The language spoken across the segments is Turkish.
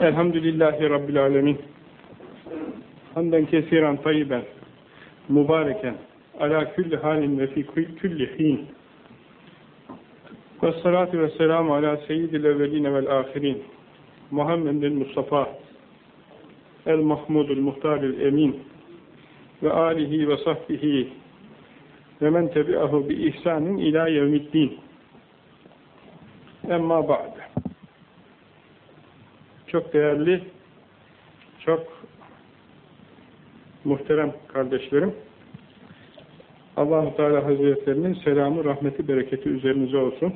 Elhamdülillahi Rabbil Alemin. Hamden kesiren tayyiben, mübareken, ala külli halin ve fi külli hin. Ve salatu ve selamu ala seyyidil evveline vel ahirin. Muhammedin Mustafa, el mahmudul muhtaril emin ve alihi ve sahbihi ve men tebi'ahu bi ihsanin ila yevmiddin. Emma ba'de. Çok değerli, çok muhterem kardeşlerim, allah Teala Hazretlerinin selamı, rahmeti, bereketi üzerinize olsun.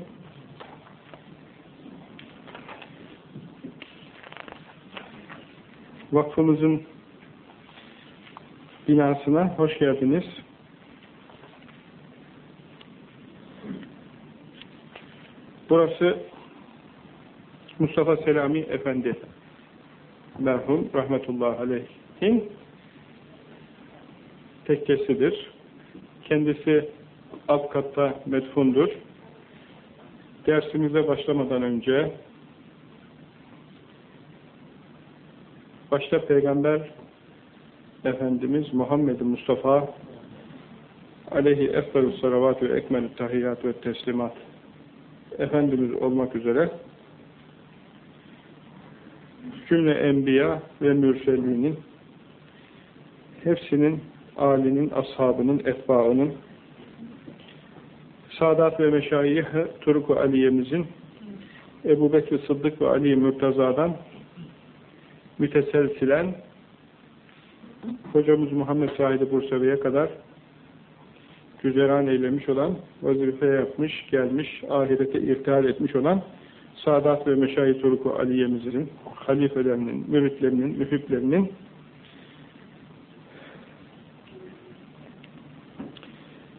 Vakfımızın binasına hoş geldiniz. Burası Mustafa Selami Efendi merhum rahmetullahi aleyhin tekkesidir. Kendisi alt katta medfundur. Dersimize başlamadan önce başta Peygamber Efendimiz Muhammed Mustafa aleyhi eftarü salavatü ekmelü tahiyyatü ve teslimat Efendimiz olmak üzere cümle enbiya ve mürselinin hepsinin alinin, ashabının, etbaının Sadat ve Meşayih Turku Aliye'mizin Ebu Bekir Sıddık ve Ali Mürtaza'dan müteselsilen hocamız Muhammed Said Bursevi'ye kadar güzeran eylemiş olan, vazife yapmış, gelmiş, ahirete irtihal etmiş olan Sadat ve Meşayi Turku Aliye'mizin, halifelerinin, müritlerinin, mühiplerinin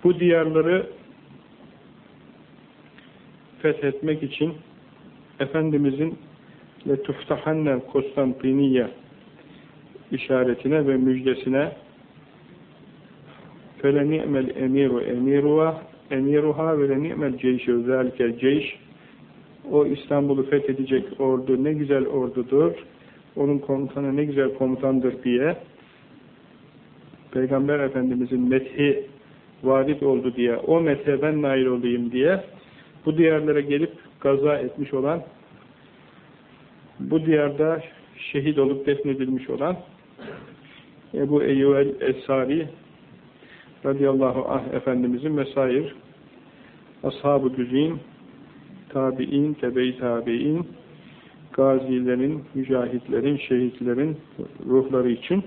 bu diyarları fethetmek için Efendimizin tuftahanne Konstantiniye işaretine ve müjdesine emiru emiruha emiruha ve ni'mel ceyşi zâlikel ceyş o İstanbul'u fethedecek ordu ne güzel ordudur. Onun komutanı ne güzel komutandır diye Peygamber Efendimizin methi varit oldu diye o methe ben nail olayım diye bu diyarlara gelip gaza etmiş olan bu diyarda şehit olup defnedilmiş olan Ebu Eyyuel Esari radıyallahu anh Efendimizin vesair ashab-ı tabi'in, tebe-i tabi'in gazilerin, mücahitlerin, şehitlerin ruhları için.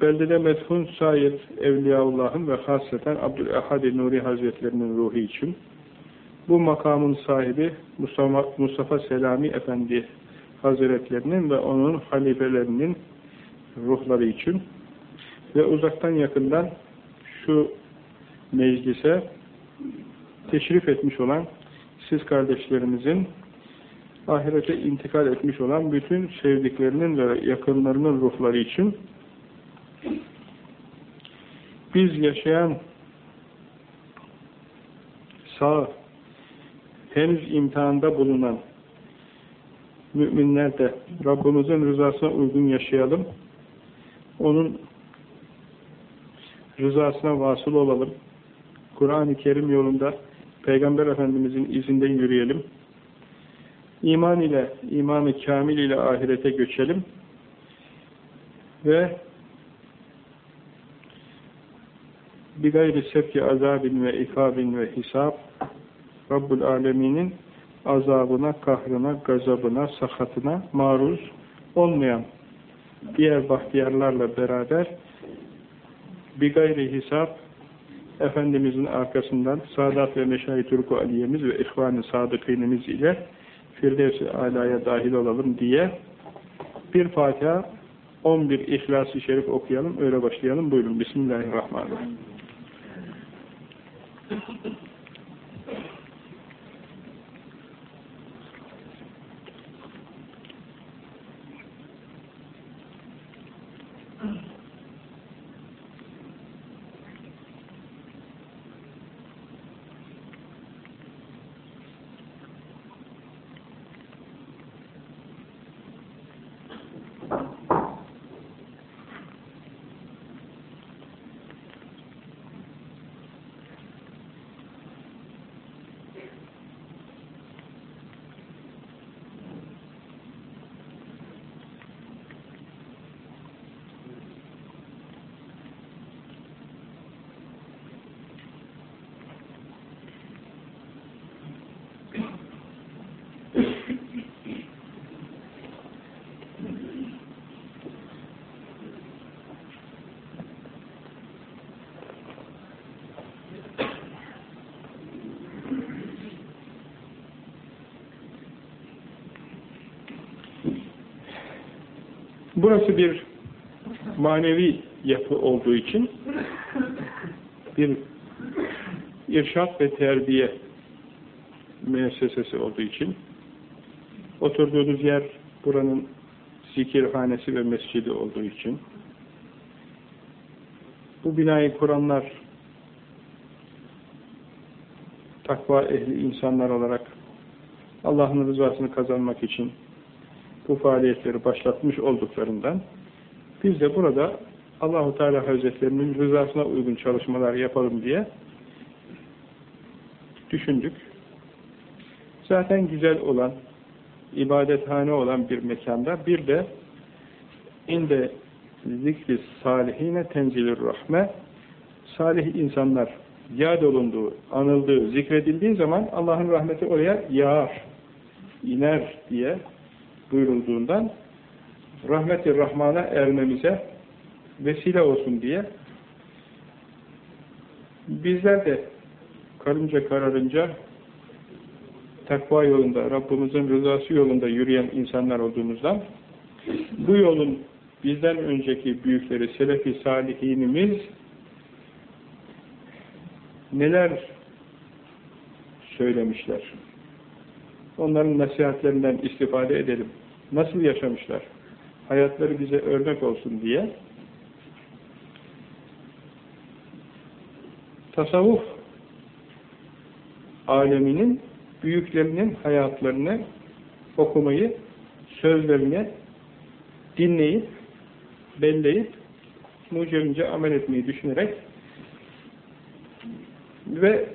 Beldede methun sair Evliyaullah'ın ve hasreten Abdülehad-i Nuri Hazretlerinin ruhu için. Bu makamın sahibi Mustafa, Mustafa Selami Efendi Hazretlerinin ve onun halifelerinin ruhları için. Ve uzaktan yakından şu meclise teşrif etmiş olan siz kardeşlerimizin ahirete intikal etmiş olan bütün sevdiklerinin ve yakınlarının ruhları için biz yaşayan sağ henüz imtihanda bulunan müminler de Rabbimizin rızasına uygun yaşayalım. Onun rızasına vasıl olalım. Kur'an-ı Kerim yolunda Peygamber Efendimizin izinde yürüyelim. İman ile, imanı kamil ile ahirete göçelim. Ve bir gayri sevki azabin ve ikabin ve hisab Rabbul Alemin'in azabına, kahrına, gazabına, sahatına maruz olmayan diğer bahtiyarlarla beraber bir gayri hesap Efendimizin arkasından Sadat ve Meşayi Turku Aliye'miz ve İhvan-ı Sadıkînimiz ile Firdevs-i Ala'ya dahil olalım diye bir Fatiha 11 İhlas-ı Şerif okuyalım, öyle başlayalım. Buyurun. Bismillahirrahmanirrahim. Burası bir manevi yapı olduğu için bir irşat ve terbiye müessesesi olduğu için oturduğunuz yer buranın zikirhanesi ve mescidi olduğu için bu binayı kuranlar takva ehli insanlar olarak Allah'ın rızasını kazanmak için bu faaliyetleri başlatmış olduklarından biz de burada Allahu Teala Hazretlerinin rızasına uygun çalışmalar yapalım diye düşündük. Zaten güzel olan, ibadethane olan bir mekanda bir de inde zikri salihine tenzilür rahme salih insanlar yad olunduğu, anıldığı, zikredildiği zaman Allah'ın rahmeti oraya yağar, iner diye buyurulduğundan rahmeti rahmana ermemize vesile olsun diye bizler de karınca kararınca takva yolunda, Rabbimizin rızası yolunda yürüyen insanlar olduğumuzdan bu yolun bizden önceki büyükleri, selefi salihinimiz neler söylemişler. Onların nasihatlerinden istifade edelim. Nasıl yaşamışlar? Hayatları bize örnek olsun diye tasavvuf aleminin büyüklerinin hayatlarını okumayı, sözlerini dinleyip, belleyip, mucerince amel etmeyi düşünerek ve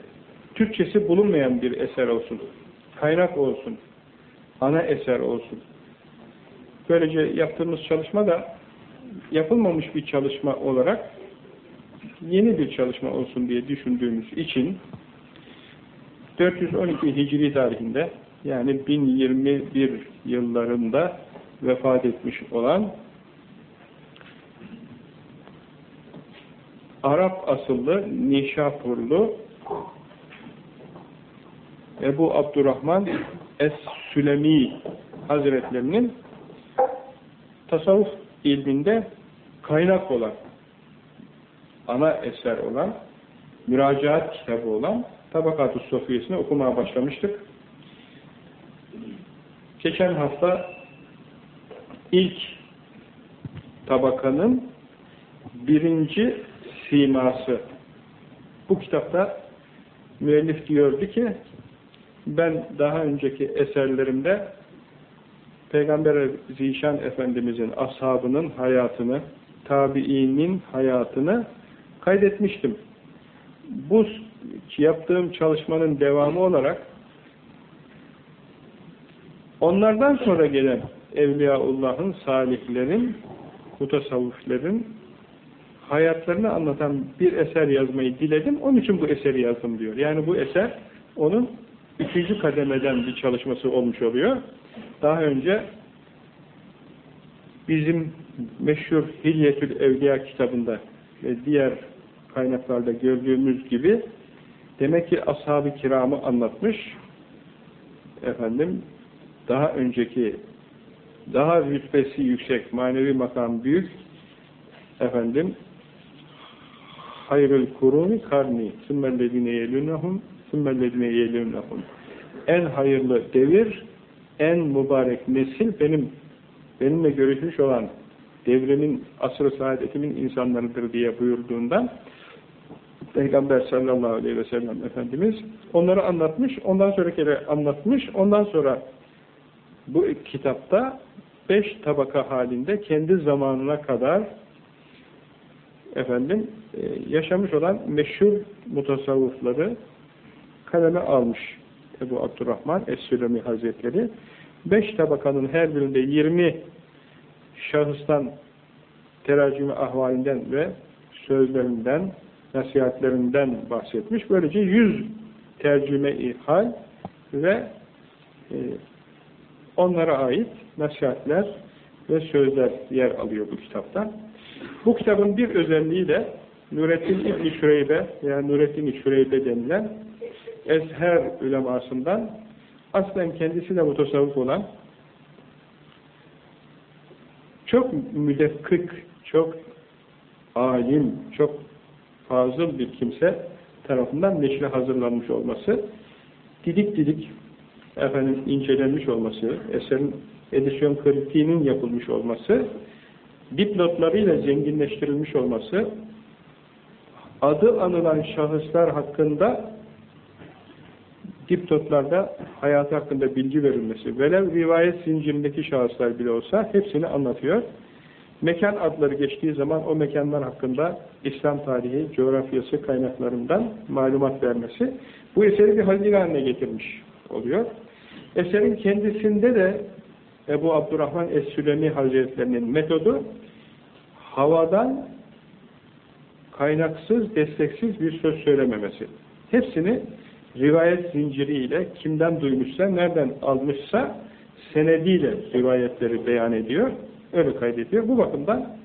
Türkçesi bulunmayan bir eser olsun, kaynak olsun, ana eser olsun. Böylece yaptığımız çalışma da yapılmamış bir çalışma olarak yeni bir çalışma olsun diye düşündüğümüz için 412 Hicri tarihinde yani 1021 yıllarında vefat etmiş olan Arap asıllı Nişapurlu Ebu Abdurrahman Es-Sülemi Hazretlerinin tasavvuf ilminde kaynak olan ana eser olan müracaat kitabı olan Tabakat-ı Sofiyesini okumaya başlamıştık. Geçen hafta ilk tabakanın birinci siması. Bu kitapta müellif diyordu ki ben daha önceki eserlerimde Peygamber Zişan Efendimizin ashabının hayatını, tabiinin hayatını kaydetmiştim. Bu yaptığım çalışmanın devamı olarak onlardan sonra gelen Evliyaullah'ın, salihlerin, mutasavvıflerin hayatlarını anlatan bir eser yazmayı diledim. Onun için bu eseri yazdım diyor. Yani bu eser onun üçüncü kademeden bir çalışması olmuş oluyor. Daha önce bizim meşhur Hilyetül Evliya kitabında ve diğer kaynaklarda gördüğümüz gibi demek ki ashab-ı kiramı anlatmış. Efendim daha önceki daha rütbesi yüksek, manevi makam büyük. Efendim hayrül kuruni karni sümmellezine yelunahum sümmellezine yelunahum en hayırlı devir en mübarek nesil benim. Benimle görüşmüş olan devrimin asr-ı saadetimin insanlarıdır diye buyurduğundan Peygamber sallallahu aleyhi ve sellem Efendimiz onları anlatmış, ondan sonrakileri anlatmış, ondan sonra bu kitapta beş tabaka halinde kendi zamanına kadar efendim e, yaşamış olan meşhur mutasavvıfları kaleme almış Ebu Abdurrahman Es-Sülemi Hazretleri. Beş tabakanın her birinde yirmi şahıstan teracüme ahvalinden ve sözlerinden nasihatlerinden bahsetmiş. Böylece yüz tercüme-i hal ve e, onlara ait nasihatler ve sözler yer alıyor bu kitapta. Bu kitabın bir özelliği de Nurettin İbni Şüreybe veya Nurettin Şüreybe denilen Ezher ulemasından aslen kendisi de mutasavvuf olan çok müdekkik, çok alim, çok fazıl bir kimse tarafından neşre hazırlanmış olması, didik didik efendim incelenmiş olması, eserin edisyon kritiğinin yapılmış olması, dipnotlarıyla zenginleştirilmiş olması, adı anılan şahıslar hakkında dipnotlarda hayatı hakkında bilgi verilmesi, velev rivayet zincirindeki şahıslar bile olsa hepsini anlatıyor. Mekan adları geçtiği zaman o mekanlar hakkında İslam tarihi, coğrafyası kaynaklarından malumat vermesi bu eseri bir hazine haline getirmiş oluyor. Eserin kendisinde de Ebu Abdurrahman Es-Sülemi Hazretlerinin metodu havadan kaynaksız, desteksiz bir söz söylememesi. Hepsini rivayet zinciriyle kimden duymuşsa, nereden almışsa senediyle rivayetleri beyan ediyor. Öyle kaydediyor. Bu bakımdan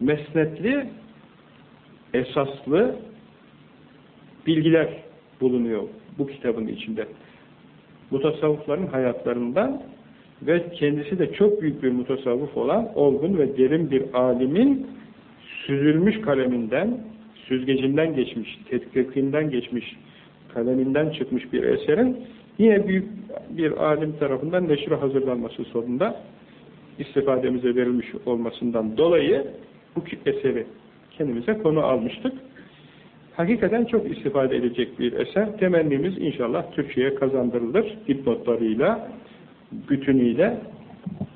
mesnetli, esaslı bilgiler bulunuyor bu kitabın içinde. Mutasavvıfların hayatlarından ve kendisi de çok büyük bir mutasavvıf olan olgun ve derin bir alimin süzülmüş kaleminden, süzgecinden geçmiş, tetkikinden geçmiş, kaleminden çıkmış bir eserin yine büyük bir alim tarafından neşre hazırlanması sonunda istifademize verilmiş olmasından dolayı bu eseri kendimize konu almıştık. Hakikaten çok istifade edecek bir eser. Temennimiz inşallah Türkçe'ye kazandırılır dipnotlarıyla, bütünüyle.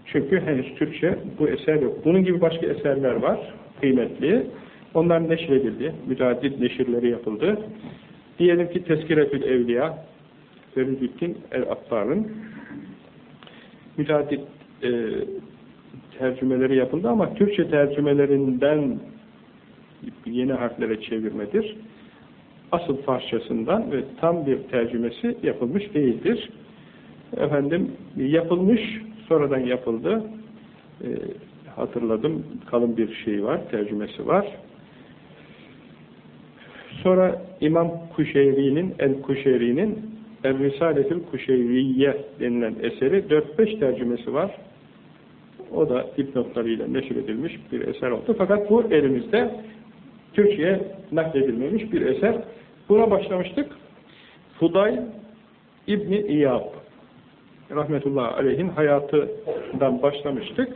Çünkü henüz Türkçe bu eser yok. Bunun gibi başka eserler var, kıymetli. Onlar neşredildi, müteaddit neşirleri yapıldı. Diyelim ki Tezkiretül Evliya, Feridüddin el-Attar'ın müteaddit e, tercümeleri yapıldı ama Türkçe tercümelerinden yeni harflere çevirmedir. Asıl Farsçasından ve tam bir tercümesi yapılmış değildir. Efendim yapılmış, sonradan yapıldı. E, hatırladım, kalın bir şey var, tercümesi var. Sonra İmam Kuşeyri'nin, El-Kuşeyri'nin El-Risaletül Kuşeyriye denilen eseri 4-5 tercümesi var. O da dipnotlarıyla neşredilmiş bir eser oldu. Fakat bu elimizde Türkçe'ye nakledilmemiş bir eser. Buna başlamıştık. Fuday İbni İyab rahmetullahi aleyhin hayatından başlamıştık.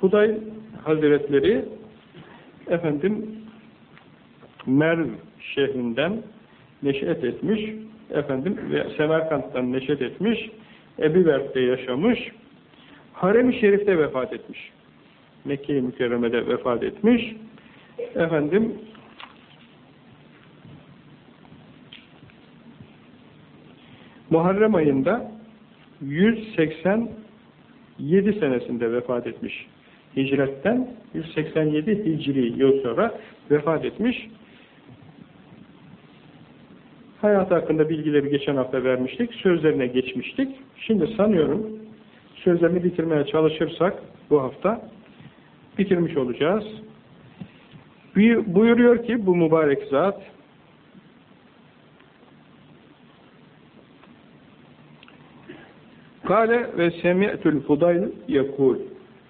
Fuday Hazretleri efendim Merv şehrinden neşet etmiş efendim ve Semerkant'tan neşet etmiş Ebu Vert'te yaşamış Harem-i Şerif'te vefat etmiş. Mekke-i Mükerreme'de vefat etmiş. Efendim Muharrem ayında 187 senesinde vefat etmiş. Hicretten 187 Hicri yıl sonra vefat etmiş. Hayatı hakkında bilgileri geçen hafta vermiştik. Sözlerine geçmiştik. Şimdi sanıyorum sözlerini bitirmeye çalışırsak bu hafta bitirmiş olacağız. Buyuruyor ki bu mübarek zat Kale ve semi'tül fudayl yakul.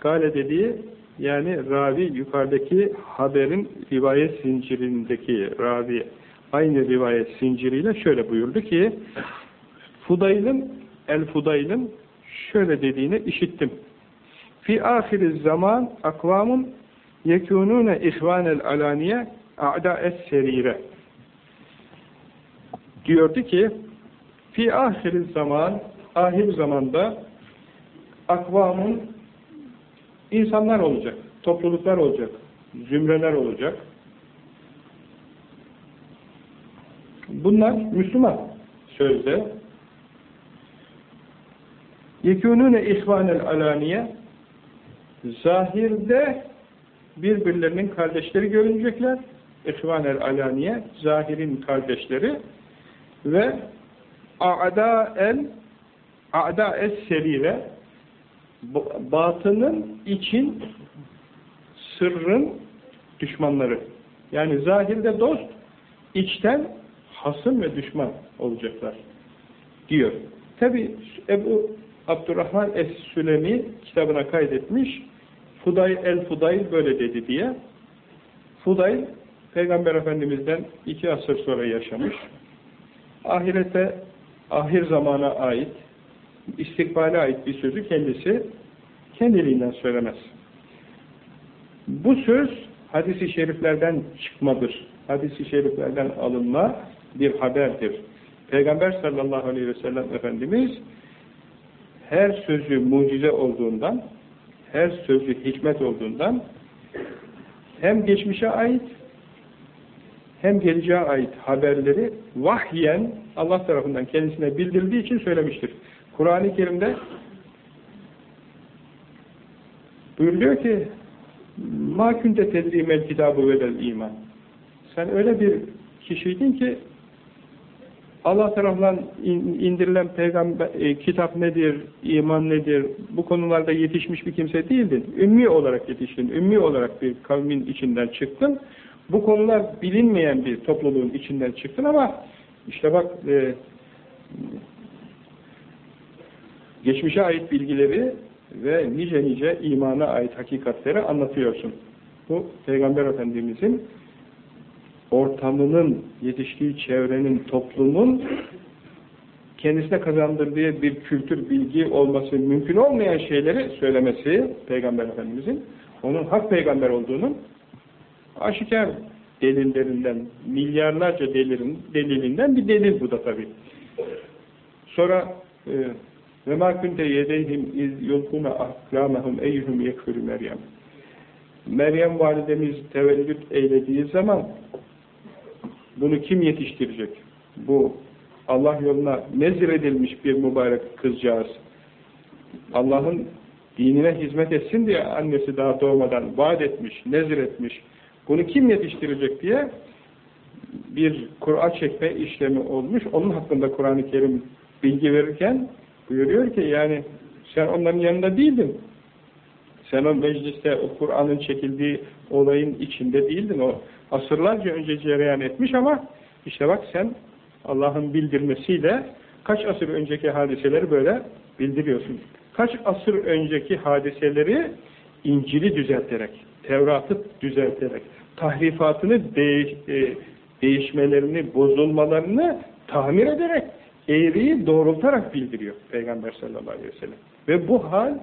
Kale dediği yani ravi yukarıdaki haberin rivayet zincirindeki ravi aynı rivayet zinciriyle şöyle buyurdu ki Fudayl'ın El Fudayl'ın şöyle dediğini işittim. Fi ahiriz zaman akvamun yekunune ihvanel alaniye a'da es serire diyordu ki fi ahiriz zaman ahir zamanda akvamun insanlar olacak, topluluklar olacak, zümreler olacak. Bunlar Müslüman. Sözde. Yekûnûne ihvanel alaniye zahirde birbirlerinin kardeşleri görünecekler. İhvanel alaniye zahirin kardeşleri. Ve a'da el a'da es serire batının için sırrın düşmanları. Yani zahirde dost, içten hasım ve düşman olacaklar diyor. Tabi Ebu Abdurrahman Es-Sülemi kitabına kaydetmiş. Fuday el-Fudayl böyle dedi diye. Fudayl, Peygamber Efendimiz'den iki asır sonra yaşamış. Ahirete, ahir zamana ait, istikbale ait bir sözü kendisi kendiliğinden söylemez. Bu söz hadisi şeriflerden çıkmadır. Hadisi şeriflerden alınma bir haberdir. Peygamber sallallahu aleyhi ve sellem Efendimiz her sözü mucize olduğundan, her sözü hikmet olduğundan hem geçmişe ait hem geleceğe ait haberleri vahyen Allah tarafından kendisine bildirildiği için söylemiştir. Kur'an-ı Kerim'de buyuruyor ki مَا كُنْتَ تَدْرِيمَ الْكِتَابُ وَلَا iman. Sen öyle bir kişiydin ki Allah tarafından indirilen peygamber e, kitap nedir, iman nedir, bu konularda yetişmiş bir kimse değildin. Ümmi olarak yetiştin, ümmi olarak bir kavmin içinden çıktın. Bu konular bilinmeyen bir topluluğun içinden çıktın ama işte bak e, geçmişe ait bilgileri ve nice nice imana ait hakikatleri anlatıyorsun. Bu Peygamber Efendimizin ortamının, yetiştiği çevrenin, toplumun kendisine kazandırdığı bir kültür, bilgi olması mümkün olmayan şeyleri söylemesi Peygamber Efendimizin, onun hak peygamber olduğunun aşikar delillerinden, milyarlarca delilin, delilinden bir delil bu da tabi. Sonra ve ma kunte yedeyhim iz yulkuna ahlamahum eyyuhum yekfürü Meryem. Meryem validemiz tevellüt eylediği zaman bunu kim yetiştirecek? Bu Allah yoluna nezir edilmiş bir mübarek kızcağız. Allah'ın dinine hizmet etsin diye annesi daha doğmadan vaat etmiş, nezir etmiş. Bunu kim yetiştirecek diye bir Kur'an çekme işlemi olmuş. Onun hakkında Kur'an-ı Kerim bilgi verirken buyuruyor ki yani sen onların yanında değildin. Sen o mecliste o Kur'an'ın çekildiği olayın içinde değildin. O asırlarca önce cereyan etmiş ama işte bak sen Allah'ın bildirmesiyle kaç asır önceki hadiseleri böyle bildiriyorsun. Kaç asır önceki hadiseleri İncil'i düzelterek, Tevrat'ı düzelterek, tahrifatını değiş, e, değişmelerini, bozulmalarını tamir ederek, eğriyi doğrultarak bildiriyor Peygamber sallallahu aleyhi ve sellem. Ve bu hal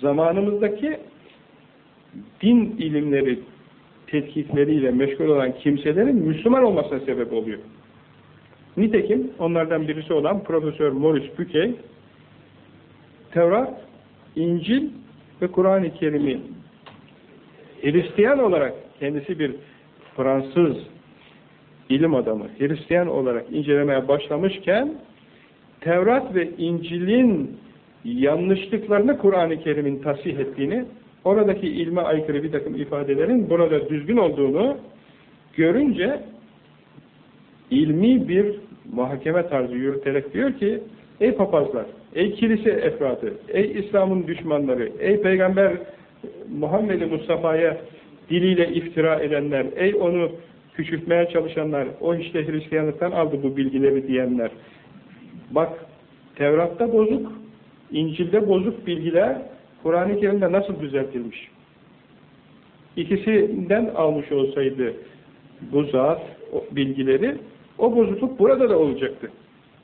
zamanımızdaki din ilimleri tetkikleriyle meşgul olan kimselerin Müslüman olmasına sebep oluyor. Nitekim onlardan birisi olan Profesör Maurice Buquet Tevrat, İncil ve Kur'an-ı Kerim'i Hristiyan olarak kendisi bir Fransız ilim adamı Hristiyan olarak incelemeye başlamışken Tevrat ve İncil'in yanlışlıklarını Kur'an-ı Kerim'in tasih ettiğini oradaki ilme aykırı bir takım ifadelerin burada düzgün olduğunu görünce ilmi bir muhakeme tarzı yürüterek diyor ki ey papazlar, ey kilise efradı, ey İslam'ın düşmanları, ey peygamber Muhammed Mustafa'ya diliyle iftira edenler, ey onu küçültmeye çalışanlar, o işte Hristiyanlıktan aldı bu bilgileri diyenler. Bak Tevrat'ta bozuk, İncil'de bozuk bilgiler Kur'an-ı Kerim'de nasıl düzeltilmiş? İkisinden almış olsaydı bu zat bilgileri, o bozukluk burada da olacaktı.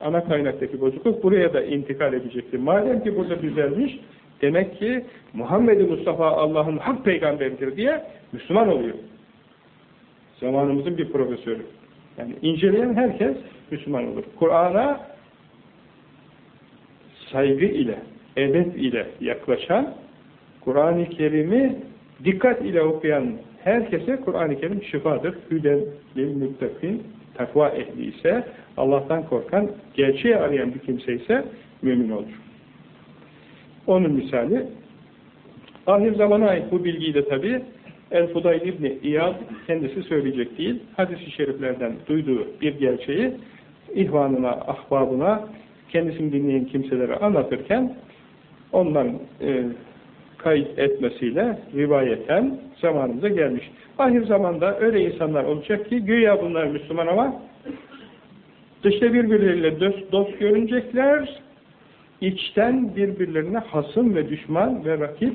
Ana kaynaktaki bozukluk buraya da intikal edecekti. Madem ki burada düzelmiş, demek ki Muhammed Mustafa Allah'ın hak peygamberidir diye Müslüman oluyor. Zamanımızın bir profesörü. Yani inceleyen herkes Müslüman olur. Kur'an'a saygı ile edep ile yaklaşan, Kur'an-ı Kerim'i dikkat ile okuyan herkese Kur'an-ı Kerim şifadır. Hüden lil müttakin, takva ehli ise, Allah'tan korkan, gerçeği arayan bir kimse ise mümin olur. Onun misali, ahir zamana ait bu bilgiyi de tabi El-Fudayl İbni İyad kendisi söyleyecek değil, hadis-i şeriflerden duyduğu bir gerçeği ihvanına, ahbabına, kendisini dinleyen kimselere anlatırken ondan e, kayıt etmesiyle rivayeten zamanımıza gelmiş. Ahir zamanda öyle insanlar olacak ki güya bunlar Müslüman ama dışta birbirleriyle dost, dost görünecekler, içten birbirlerine hasım ve düşman ve rakip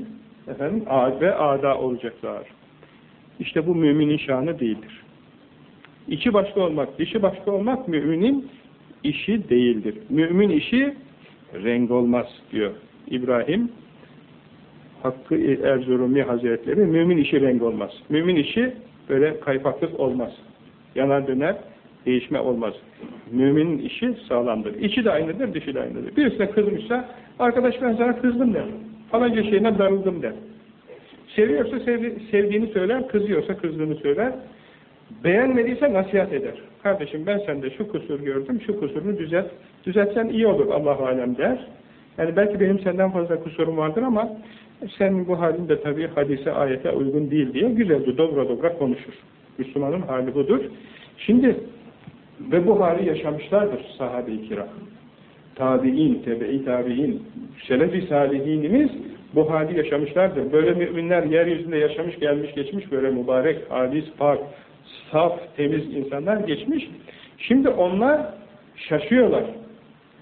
Efendim, ve ada olacaklar. İşte bu müminin şanı değildir. İçi başka olmak, dışı başka olmak müminin işi değildir. Mümin işi renk olmaz diyor İbrahim Hakkı Erzurumi Hazretleri. Mümin işi renk olmaz. Mümin işi böyle kaypaklık olmaz. Yanar döner, değişme olmaz. Müminin işi sağlamdır. İçi de aynıdır, dışı da aynıdır. Birisine kızmışsa, arkadaş ben sana kızdım der. Falanca şeyine darıldım der. Seviyorsa sevdi, sevdiğini söyler, kızıyorsa kızdığını söyler. Beğenmediyse nasihat eder. Kardeşim ben sende şu kusur gördüm, şu kusurunu düzelt. Düzeltsen iyi olur Allah alem der. Yani belki benim senden fazla kusurum vardır ama sen bu halin de tabii hadise, ayete uygun değil diye güzelce dobra dobra konuşur. Müslümanın hali budur. Şimdi ve bu hali yaşamışlardır sahabe-i kiram. Tabi'in, tebe-i tabi'in, selef-i salihinimiz bu hali yaşamışlardır. Böyle müminler yeryüzünde yaşamış, gelmiş, geçmiş, böyle mübarek, halis, pak, saf, temiz insanlar geçmiş. Şimdi onlar şaşıyorlar.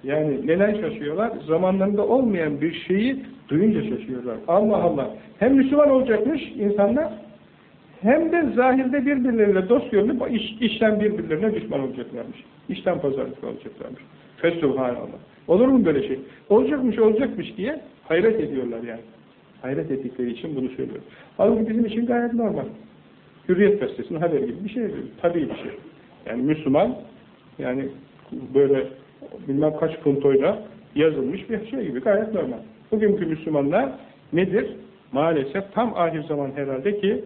Yani neden şaşıyorlar? Zamanlarında olmayan bir şeyi duyunca şaşıyorlar. Allah Allah. Hem Müslüman olacakmış insanlar, hem de zahirde birbirleriyle dost görünüp iş, işten birbirlerine düşman olacaklarmış. İşten pazarlık olacaklarmış. Fesubhanallah. Olur mu böyle şey? Olacakmış, olacakmış diye hayret ediyorlar yani. Hayret ettikleri için bunu söylüyor. Halbuki bizim için gayet normal. Hürriyet gazetesinin haber gibi bir şey. Tabii bir şey. Yani Müslüman, yani böyle bilmem kaç puntoyla yazılmış bir şey gibi gayet normal. Bugünkü Müslümanlar nedir? Maalesef tam ahir zaman herhalde ki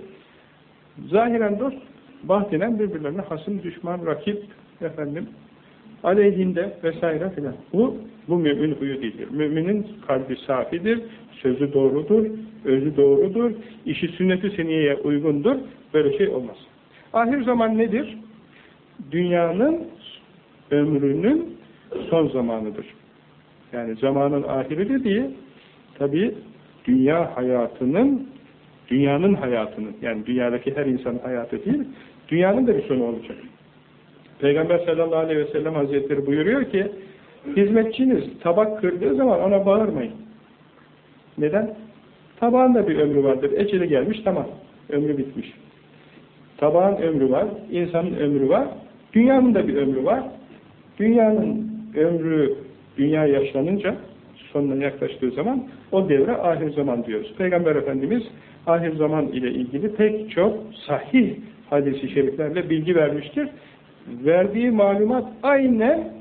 zahiren dost, batinen birbirlerine hasım, düşman, rakip, efendim, aleyhinde vesaire filan. Bu, bu mümin huyu değildir. Müminin kalbi safidir, sözü doğrudur, özü doğrudur, işi sünnet-i seniyeye uygundur. Böyle şey olmaz. Ahir zaman nedir? Dünyanın ömrünün son zamanıdır. Yani zamanın ahiri dediği tabi dünya hayatının dünyanın hayatının yani dünyadaki her insanın hayatı değil dünyanın da bir sonu olacak. Peygamber sallallahu aleyhi ve sellem hazretleri buyuruyor ki hizmetçiniz tabak kırdığı zaman ona bağırmayın. Neden? Tabağın da bir ömrü vardır. Eceli gelmiş tamam. Ömrü bitmiş. Tabağın ömrü var. insanın ömrü var. Dünyanın da bir ömrü var. Dünyanın ömrü dünya yaşlanınca sonuna yaklaştığı zaman o devre ahir zaman diyoruz. Peygamber Efendimiz ahir zaman ile ilgili pek çok sahih hadisi şeriflerle bilgi vermiştir. Verdiği malumat aynen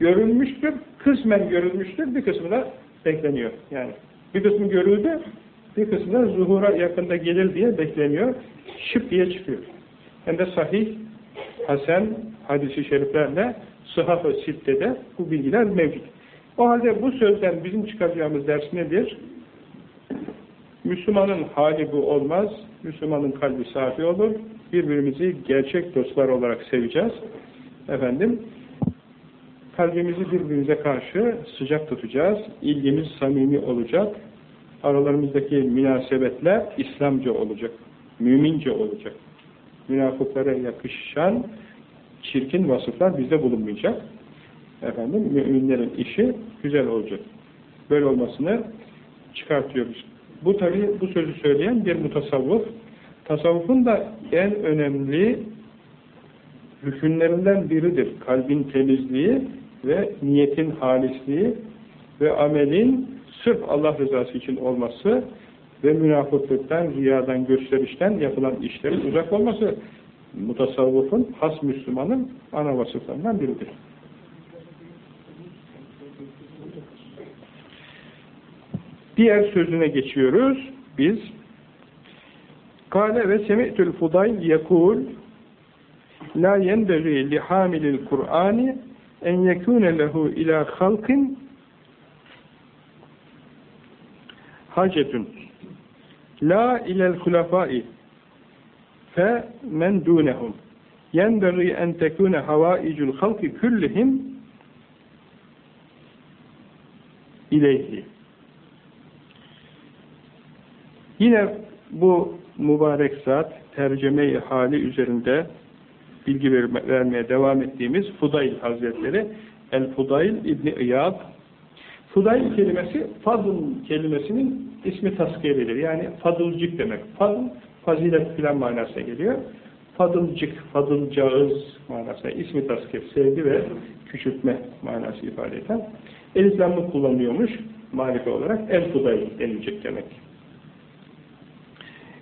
görülmüştür, kısmen görülmüştür, bir kısmı da bekleniyor. Yani bir kısmı görüldü, bir kısmı da zuhura yakında gelir diye bekleniyor. Şıp diye çıkıyor. Hem de sahih, hasen hadisi şeriflerle sıhhat-ı sittede bu bilgiler mevcut. O halde bu sözden bizim çıkaracağımız ders nedir? Müslümanın hali bu olmaz. Müslümanın kalbi safi olur. Birbirimizi gerçek dostlar olarak seveceğiz. Efendim, kalbimizi birbirimize karşı sıcak tutacağız. İlgimiz samimi olacak. Aralarımızdaki münasebetler İslamca olacak. Mümince olacak. Münafıklara yakışan çirkin vasıflar bizde bulunmayacak. Efendim, müminlerin işi güzel olacak. Böyle olmasını çıkartıyoruz. Bu tabi bu sözü söyleyen bir mutasavvuf. Tasavvufun da en önemli rükünlerinden biridir. Kalbin temizliği ve niyetin halisliği ve amelin sırf Allah rızası için olması ve münafıklıktan, riyadan, gösterişten yapılan işlerin uzak olması mutasavvufun, has Müslümanın ana vasıflarından biridir. Diğer sözüne geçiyoruz biz. Kale ve semi'tül fudayl yekul la yenberi li hamilil Kur'ani en yekune lehu ila halkin hacetun la ilel hulafai fe men dunehum yenberi en tekune havaicul halki küllihim ileyhi. Yine bu mübarek zat tercüme-i hali üzerinde bilgi vermeye devam ettiğimiz Fudayl Hazretleri El-Fudayl İbni İyad Fudayl kelimesi fadıl kelimesinin ismi taskiyelidir. Yani fadılcık demek. Fadıl, fazilet filan manasına geliyor. Fadılcık, fadılcağız manasına, ismi taskiye, sevgi ve küçültme manası ifade eden. Eliflamı kullanıyormuş malife olarak. El Fudayl denilecek demek.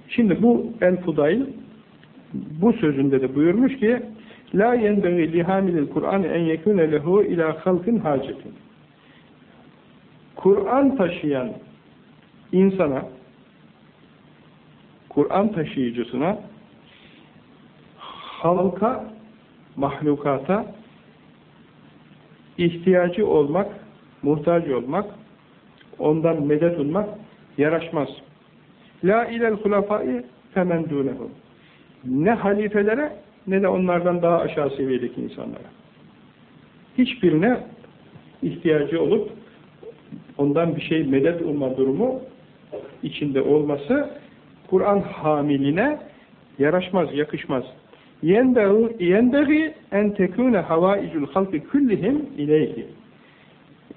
Şimdi bu El Fudayl bu sözünde de buyurmuş ki La yenbeği lihamilil Kur'an en yekune lehu ila halkın hacetin. Kur'an taşıyan insana, Kur'an taşıyıcısına, halka, mahlukata ihtiyacı olmak, muhtaç olmak, ondan medet ummak yaraşmaz. La ilel hulafai femen dûnehum. Ne halifelere ne de onlardan daha aşağı seviyedeki insanlara. Hiçbirine ihtiyacı olup ondan bir şey medet umma durumu içinde olması Kur'an hamiline yaraşmaz, yakışmaz. Yendeği en tekune havaicul halki küllihim ileyhi.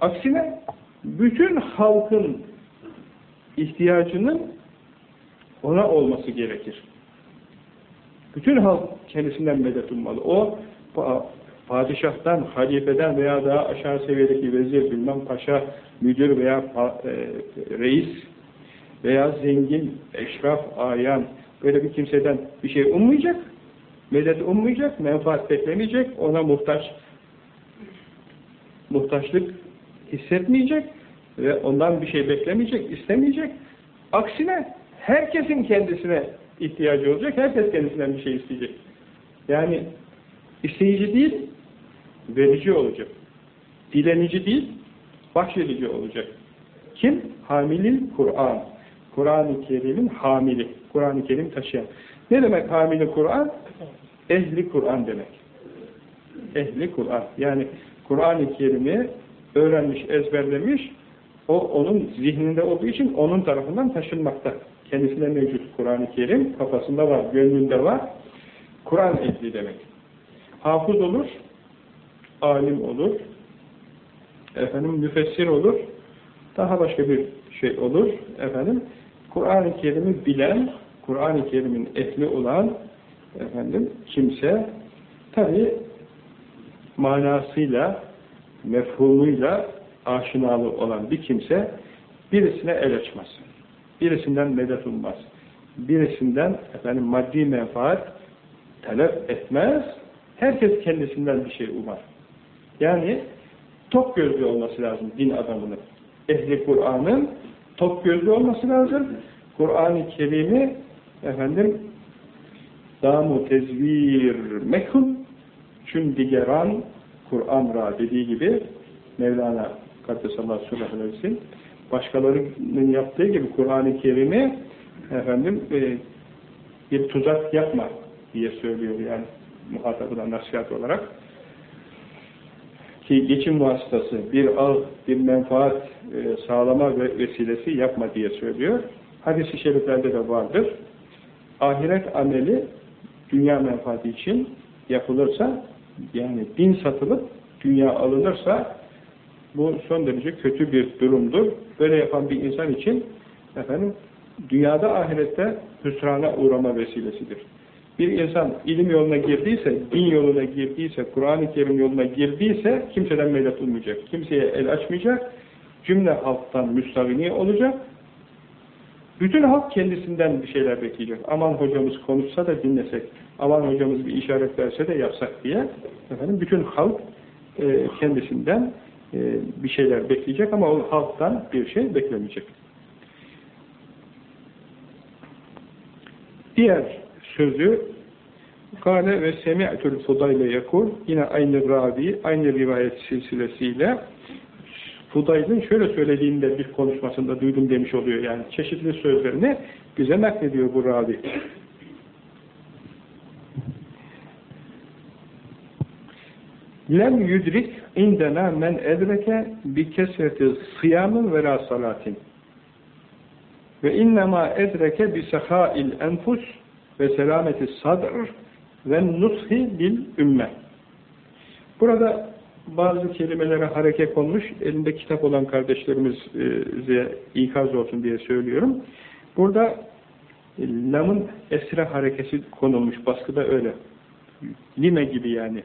Aksine bütün halkın ihtiyacının ona olması gerekir. Bütün halk kendisinden medet ummalı. O padişahtan, halifeden veya daha aşağı seviyedeki vezir, bilmem paşa, müdür veya e, reis veya zengin, eşraf, ayan böyle bir kimseden bir şey ummayacak, medet ummayacak, menfaat beklemeyecek, ona muhtaç muhtaçlık hissetmeyecek ve ondan bir şey beklemeyecek, istemeyecek. Aksine herkesin kendisine ihtiyacı olacak, herkes kendisinden bir şey isteyecek. Yani isteyici değil, verici olacak. Dilenici değil, bahşedici olacak. Kim? Hamilil Kur'an. Kur'an-ı Kerim'in hamili. Kur'an-ı Kerim taşıyan. Ne demek hamili Kur'an? Ehli Kur'an demek. Ehli Kur'an. Yani Kur'an-ı Kerim'i öğrenmiş, ezberlemiş, o onun zihninde olduğu için onun tarafından taşınmakta. Kendisinde mevcut Kur'an-ı Kerim, kafasında var, gönlünde var. Kur'an ehli demek. Hafız olur, alim olur, efendim müfessir olur, daha başka bir şey olur, efendim Kur'an-ı Kerim'i bilen, Kur'an-ı Kerim'in ehli olan efendim kimse tabi manasıyla, mefhumuyla aşinalı olan bir kimse birisine el açmaz. Birisinden medet ummaz. Birisinden efendim maddi menfaat talep etmez. Herkes kendisinden bir şey umar. Yani tok gözlü olması lazım din adamının. Ehli Kur'an'ın tok gözlü olması lazım. Kur'an-ı Kerim'i efendim damu tezvir mekun çün digeran Kur'an ra dediği gibi Mevlana Kaddesallahu Sürahü başkalarının yaptığı gibi Kur'an-ı Kerim'i efendim e, bir tuzak yapma diye söylüyor yani muhatabına nasihat olarak ki geçim vasıtası, bir al, bir menfaat e, sağlama ve vesilesi yapma diye söylüyor. Hadis-i şeriflerde de vardır. Ahiret ameli dünya menfaati için yapılırsa, yani din satılıp dünya alınırsa bu son derece kötü bir durumdur. Böyle yapan bir insan için efendim dünyada ahirette hüsrana uğrama vesilesidir. Bir insan ilim yoluna girdiyse, din yoluna girdiyse, Kur'an-ı Kerim yoluna girdiyse kimseden medet olmayacak. Kimseye el açmayacak. Cümle halktan müstahini olacak. Bütün halk kendisinden bir şeyler bekleyecek. Aman hocamız konuşsa da dinlesek, aman hocamız bir işaret verse de yapsak diye. Efendim, bütün halk e, kendisinden e, bir şeyler bekleyecek ama o halktan bir şey beklemeyecek. Diğer sözü Kale ve semi'tul Fudayle yakul yine aynı ravi, aynı rivayet silsilesiyle Fudayl'ın şöyle söylediğinde bir konuşmasında duydum demiş oluyor yani çeşitli sözlerini bize naklediyor bu ravi. Lem yudrik indena men edreke bi kesreti sıyamin ve la salatin. Ve innema edreke bi sehail enfus ve selameti sadr ve nushi bil ümme. Burada bazı kelimelere hareket konmuş, elinde kitap olan kardeşlerimize ikaz olsun diye söylüyorum. Burada lamın esre harekesi konulmuş, baskıda öyle. Lime gibi yani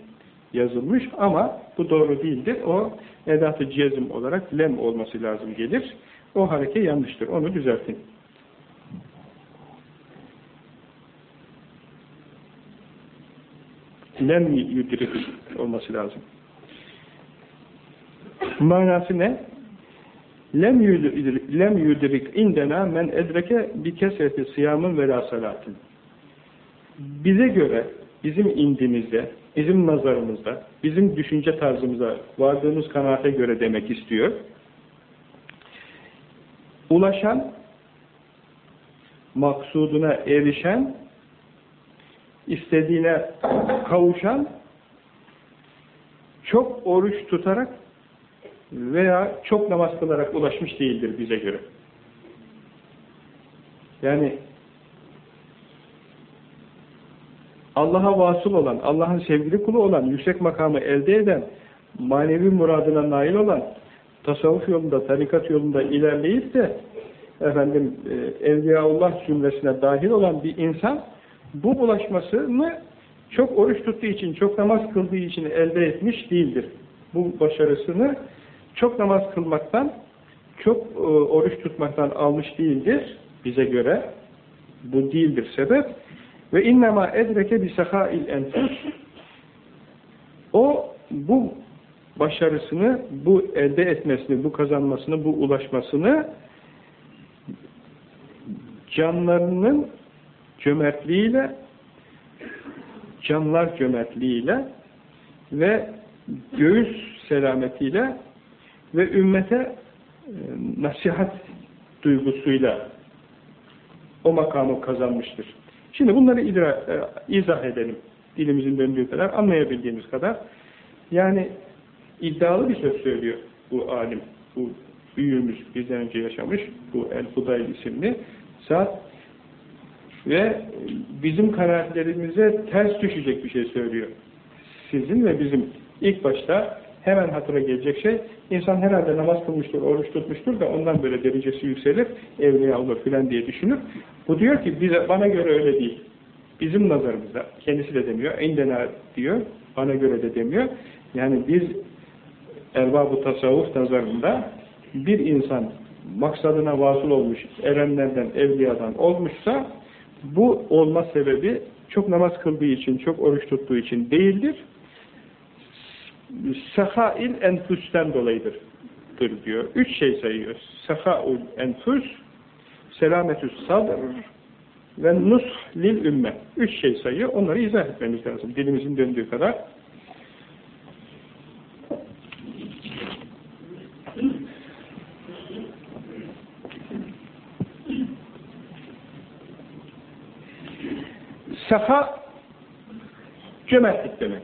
yazılmış ama bu doğru değildir. O edat-ı cezim olarak lem olması lazım gelir. O hareke yanlıştır. Onu düzeltin. Lem yudrik olması lazım. Manası ne? Lem yudrik, lem yudrik indena men edreke bi kesreti siyamın ve la salatin. Bize göre, bizim indimizde, bizim nazarımızda, bizim düşünce tarzımıza, vardığımız kanaate göre demek istiyor. Ulaşan, maksuduna erişen, istediğine kavuşan, çok oruç tutarak veya çok namaz kılarak ulaşmış değildir bize göre. Yani Allah'a vasıl olan, Allah'ın sevgili kulu olan, yüksek makamı elde eden, manevi muradına nail olan, tasavvuf yolunda, tarikat yolunda ilerleyip de efendim e, Evliyaullah cümlesine dahil olan bir insan bu ulaşmasını çok oruç tuttuğu için, çok namaz kıldığı için elde etmiş değildir. Bu başarısını çok namaz kılmaktan, çok e, oruç tutmaktan almış değildir bize göre. Bu değildir sebep. Ve innema edreke bi sakail enfus o bu başarısını, bu elde etmesini, bu kazanmasını, bu ulaşmasını canlarının cömertliğiyle canlar cömertliğiyle ve göğüs selametiyle ve ümmete e, nasihat duygusuyla o makamı kazanmıştır. Şimdi bunları idra, e, izah edelim. Dilimizin döndüğü kadar, anlayabildiğimiz kadar. Yani iddialı bir söz söylüyor bu alim, bu büyüğümüz bizden önce yaşamış, bu El-Fudayl isimli zat ve bizim kanaatlerimize ters düşecek bir şey söylüyor. Sizin ve bizim ilk başta hemen hatıra gelecek şey, insan herhalde namaz kılmıştır, oruç tutmuştur da ondan böyle derecesi yükselir, evliya olur filan diye düşünür. Bu diyor ki bize, bana göre öyle değil. Bizim nazarımızda, kendisi de demiyor, indena diyor, bana göre de demiyor. Yani biz erbab-ı tasavvuf nazarında bir insan maksadına vasıl olmuş, erenlerden, evliyadan olmuşsa bu olma sebebi çok namaz kıldığı için, çok oruç tuttuğu için değildir. Sehail enfüsten dolayıdır diyor. Üç şey sayıyor. Sehaul enfüs, selametüs sadr ve nush lil ümme. Üç şey sayıyor. Onları izah etmemiz lazım. Dilimizin döndüğü kadar. Seha cömertlik demek.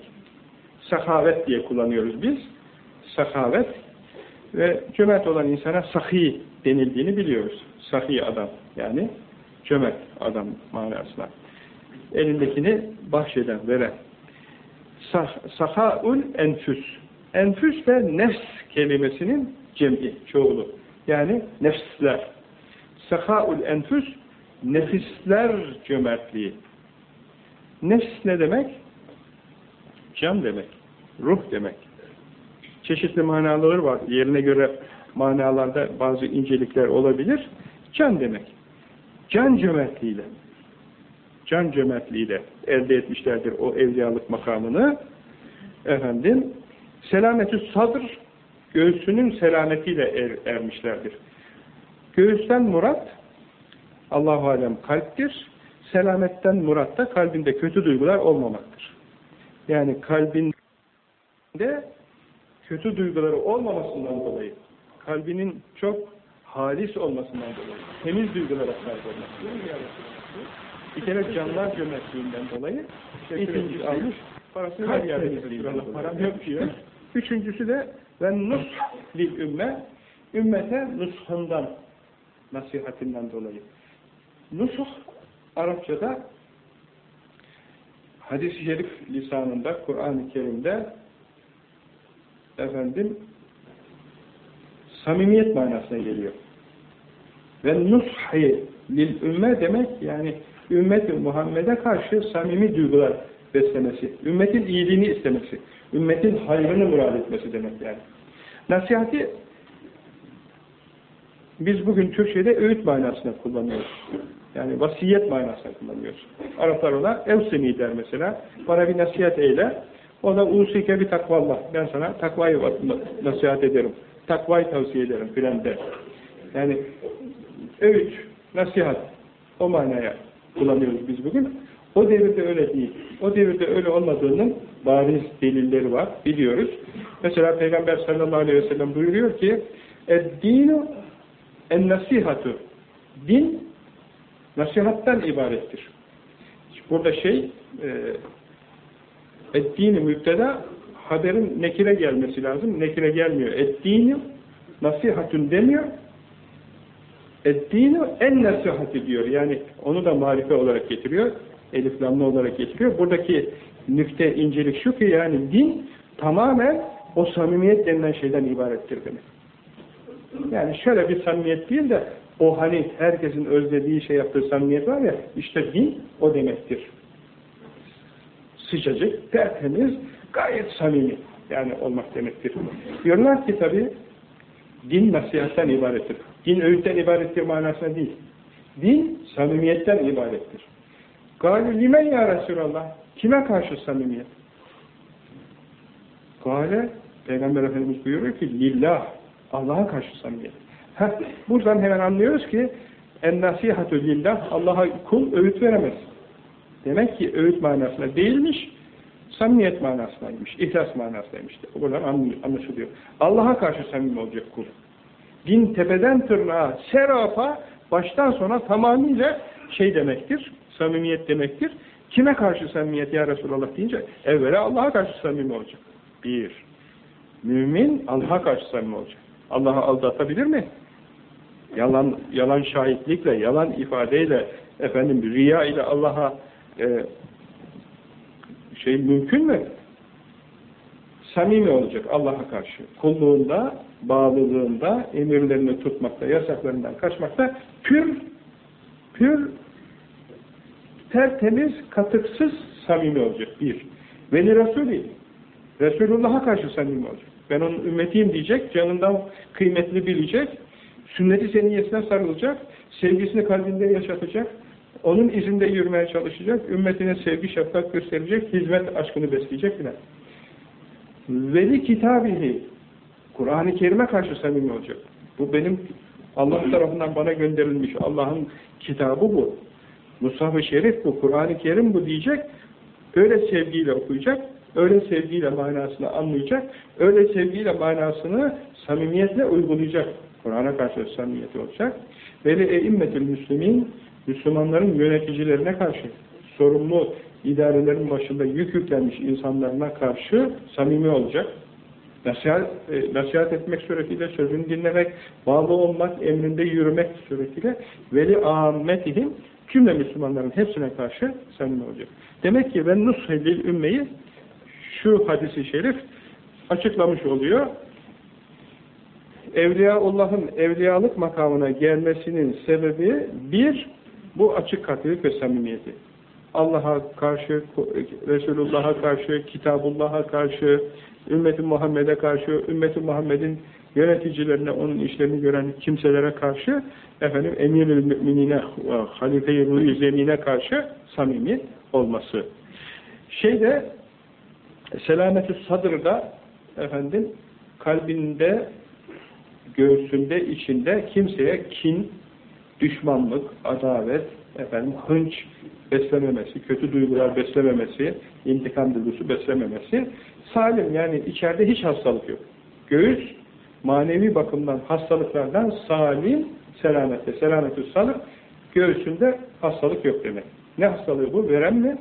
Sehavet diye kullanıyoruz biz. Sehavet ve cömert olan insana sahi denildiğini biliyoruz. Sahi adam yani cömert adam manasına. Elindekini bahşeden, veren. Sah sahaul enfüs. Enfüs ve nefs kelimesinin cem'i, çoğulu. Yani nefsler. Sahaul enfüs, nefisler cömertliği. Nefs ne demek? Can demek. Ruh demek. Çeşitli manaları var. Yerine göre manalarda bazı incelikler olabilir. Can demek. Can cömertliğiyle can cömertliğiyle elde etmişlerdir o evliyalık makamını. Efendim, selametü sadr göğsünün selametiyle er, ermişlerdir. Göğüsten murat Allahu alem kalptir. Selametten murat da kalbinde kötü duygular olmamaktır. Yani kalbinde kötü duyguları olmamasından dolayı, kalbinin çok halis olmasından dolayı, temiz duygulara sahip olması. Bir kere canlar cömertliğinden dolayı ikincisi almış, parasını her yerde param yok diyor. Üçüncüsü de ve nus lil ümme, ümmete nushundan, nasihatinden dolayı. Nusuh, Arapçada hadis-i şerif lisanında, Kur'an-ı Kerim'de efendim samimiyet manasına geliyor. Ve nushi lil ümme demek yani ümmet Muhammed'e karşı samimi duygular beslemesi, ümmetin iyiliğini istemesi, ümmetin hayrını murad etmesi demek yani. Nasihati biz bugün Türkçe'de öğüt manasında kullanıyoruz. Yani vasiyet manasında kullanıyoruz. Araplar ona evseni der mesela. Bana bir nasihat eyle. O da usike bir takvallah. Ben sana takvayı nasihat ederim. Takvayı tavsiye ederim filan der. Yani öğüt, nasihat o manaya kullanıyoruz biz bugün. O devirde öyle değil. O devirde öyle olmadığının bariz delilleri var. Biliyoruz. Mesela Peygamber sallallahu aleyhi ve sellem buyuruyor ki اَدْدِينُ en nasihatu din nasihattan ibarettir. Burada şey e, eddini müpteda haberin nekire gelmesi lazım. Nekire gelmiyor. Eddini nasihatun demiyor. Eddini en nasihati diyor. Yani onu da marife olarak getiriyor. Eliflamlı olarak getiriyor. Buradaki nükte incelik şu ki yani din tamamen o samimiyet denilen şeyden ibarettir demek. Yani şöyle bir samimiyet değil de o hani herkesin özlediği şey yaptığı samimiyet var ya işte din o demektir. Sıcacık, tertemiz, gayet samimi yani olmak demektir. Diyorlar ki tabi din nasihatten ibarettir. Din öğütten ibarettir manasına değil. Din samimiyetten ibarettir. Gâli limen ya Resulallah? Kime karşı samimiyet? Gâle Peygamber Efendimiz buyuruyor ki lillah Allah'a karşı samimiyet. Heh, buradan hemen anlıyoruz ki en-nasihatü lillah Allah'a kul öğüt veremez. Demek ki öğüt manasına değilmiş, samimiyet manasındaymış, ihlas manasındaymış. Buradan anlaşılıyor. Allah'a karşı samimi olacak kul. Din tepeden tırnağa, serafa, baştan sona tamamıyla şey demektir, samimiyet demektir. Kime karşı samimiyet ya Resulallah deyince, evvela Allah'a karşı samimi olacak. Bir. Mümin Allah'a karşı samimi olacak. Allah'ı aldatabilir mi? Yalan yalan şahitlikle, yalan ifadeyle, efendim riya ile Allah'a e, şey mümkün mü? Samimi olacak Allah'a karşı. Kulluğunda, bağlılığında, emirlerini tutmakta, yasaklarından kaçmakta pür, pür, tertemiz, katıksız samimi olacak. Bir. Veli Resulü, Resulullah'a karşı samimi olacak. Ben onun ümmetiyim diyecek, canından kıymetli bilecek, sünnet-i seniyesine sarılacak, sevgisini kalbinde yaşatacak, onun izinde yürümeye çalışacak, ümmetine sevgi şefkat gösterecek, hizmet aşkını besleyecek filan. Veli kitabihi, Kur'an-ı Kerim'e karşı samimi olacak. Bu benim Allah tarafından bana gönderilmiş Allah'ın kitabı bu. Mushaf-ı Şerif bu, Kur'an-ı Kerim bu diyecek, öyle sevgiyle okuyacak, öyle sevgiyle manasını anlayacak, öyle sevgiyle manasını samimiyetle uygulayacak. Kur'an'a karşı samimiyeti olacak. Ve de eimmetül müslimin, Müslümanların yöneticilerine karşı, sorumlu idarelerin başında yük yüklenmiş insanlarına karşı samimi olacak. Nasihat, e, nasihat etmek suretiyle, sözünü dinlemek, bağlı olmak, emrinde yürümek suretiyle veli ahmetihim cümle Müslümanların hepsine karşı samimi olacak. Demek ki ben nushellil ümmeyi şu hadisi şerif açıklamış oluyor. Evliyaullah'ın evliyalık makamına gelmesinin sebebi bir, bu açık katılık ve samimiyeti. Allah'a karşı, Resulullah'a karşı, Kitabullah'a karşı, ümmeti Muhammed'e karşı, ümmeti Muhammed'in yöneticilerine, onun işlerini gören kimselere karşı, efendim emir-ül müminine, halife-i ruh karşı samimi olması. Şeyde Selamet-ü sadrda efendim kalbinde, göğsünde, içinde kimseye kin, düşmanlık, adavet, efendim hınç beslememesi, kötü duygular beslememesi, intikam duygusu beslememesi salim yani içeride hiç hastalık yok. Göğüs manevi bakımdan hastalıklardan salim selamette, selametü salık göğsünde hastalık yok demek. Ne hastalığı bu? Veren mi?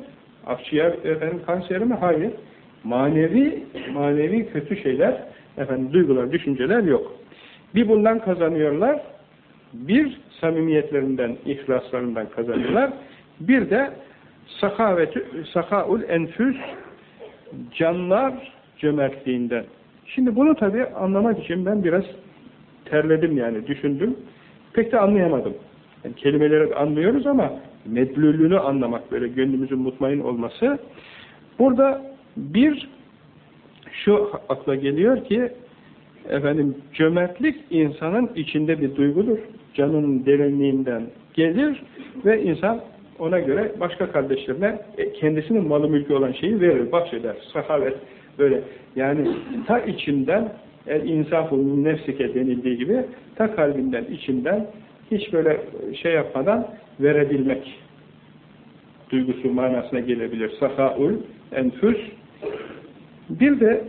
Akciğer efendim kanseri mi? Hayır manevi manevi kötü şeyler, efendim duygular, düşünceler yok. Bir bundan kazanıyorlar, bir samimiyetlerinden, ihlaslarından kazanıyorlar. Bir de sakavetü, sakaul enfüs canlar cömertliğinden Şimdi bunu tabii anlamak için ben biraz terledim yani, düşündüm. Pek de anlayamadım. Yani kelimeleri anlıyoruz ama medlülünü anlamak, böyle gönlümüzün mutmain olması. Burada bir şu akla geliyor ki efendim cömertlik insanın içinde bir duygudur. Canın derinliğinden gelir ve insan ona göre başka kardeşlerine e, kendisinin malı mülkü olan şeyi verir, bahşeder, sahavet böyle. Yani ta içinden el insafu nefsike denildiği gibi ta kalbinden, içinden hiç böyle şey yapmadan verebilmek duygusu manasına gelebilir. Sahaul, enfüs. Bir de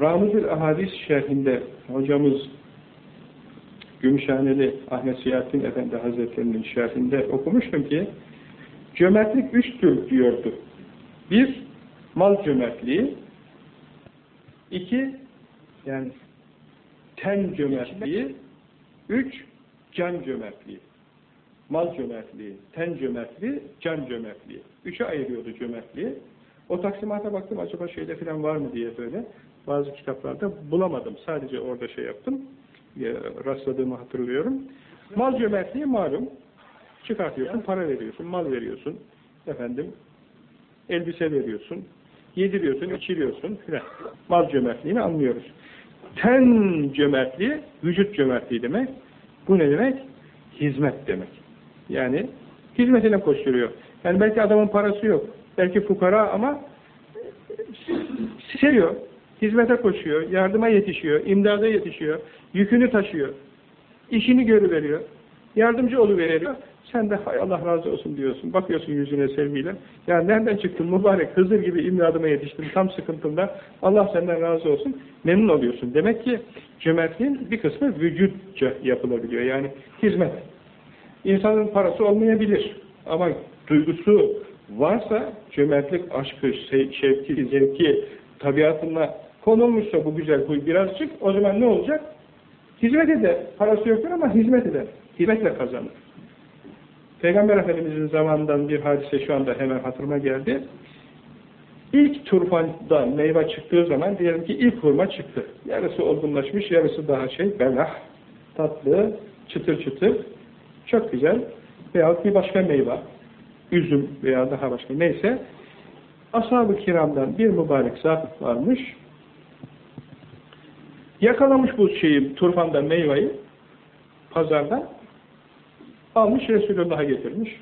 Ramuzül Ahadis şerhinde hocamız Gümüşhaneli Ahmet Siyahattin Efendi Hazretleri'nin şerhinde okumuştum ki cömertlik üç tür diyordu. Bir, mal cömertliği. iki yani ten cömertliği. Üç, can cömertliği. Mal cömertliği, ten cömertliği, can cömertliği. Üçe ayırıyordu cömertliği. O taksimata baktım acaba şeyde falan var mı diye böyle. Bazı kitaplarda bulamadım. Sadece orada şey yaptım. Rastladığımı hatırlıyorum. Mal cömertliği malum. Çıkartıyorsun, para veriyorsun, mal veriyorsun. Efendim, elbise veriyorsun, yediriyorsun, içiriyorsun filan. Mal cömertliğini anlıyoruz. Ten cömertliği, vücut cömertliği demek. Bu ne demek? Hizmet demek. Yani hizmetine koşturuyor. Yani belki adamın parası yok. Belki fukara ama seviyor. Hizmete koşuyor, yardıma yetişiyor, imdada yetişiyor, yükünü taşıyor, işini görüveriyor, yardımcı oluveriyor. Sen de hay Allah razı olsun diyorsun. Bakıyorsun yüzüne sevgiyle. Ya nereden çıktın mübarek Hızır gibi imdadıma yetiştin tam sıkıntımda. Allah senden razı olsun. Memnun oluyorsun. Demek ki cömertliğin bir kısmı vücutça yapılabiliyor. Yani hizmet. İnsanın parası olmayabilir. Ama duygusu varsa cömertlik, aşkı, şevki, zevki, tabiatına konulmuşsa bu güzel huy birazcık o zaman ne olacak? Hizmet eder. Parası yoktur ama hizmet eder. Hizmetle kazanır. Peygamber Efendimiz'in zamanından bir hadise şu anda hemen hatırıma geldi. İlk turfanda meyve çıktığı zaman diyelim ki ilk hurma çıktı. Yarısı olgunlaşmış, yarısı daha şey, belah, tatlı, çıtır çıtır, çok güzel. Veyahut bir başka meyve, üzüm veya daha başka neyse. Ashab-ı kiramdan bir mübarek zat varmış. Yakalamış bu şeyi, turfanda meyveyi, pazardan, almış Resulullah'a getirmiş.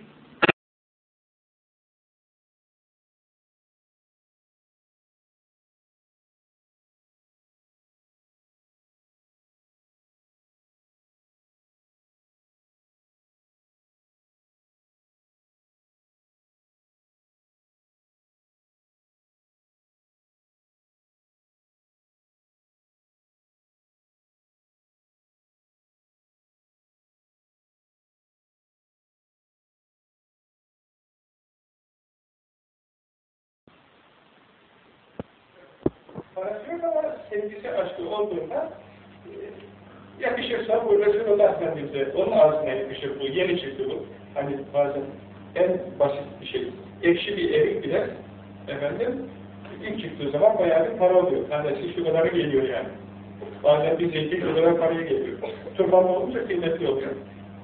Sevgisi aşkı olduğunda e, yakışırsa bu Resulullah Efendimiz'e onun ağzına yakışır bu. Yeni çıktı bu. Hani bazen en basit bir şey. Ekşi bir erik bile efendim ilk çıktığı zaman bayağı bir para oluyor. Tanesi şu kadarı geliyor yani. Bazen bir zeytin şu kadar paraya geliyor. Turban olunca kıymetli oluyor.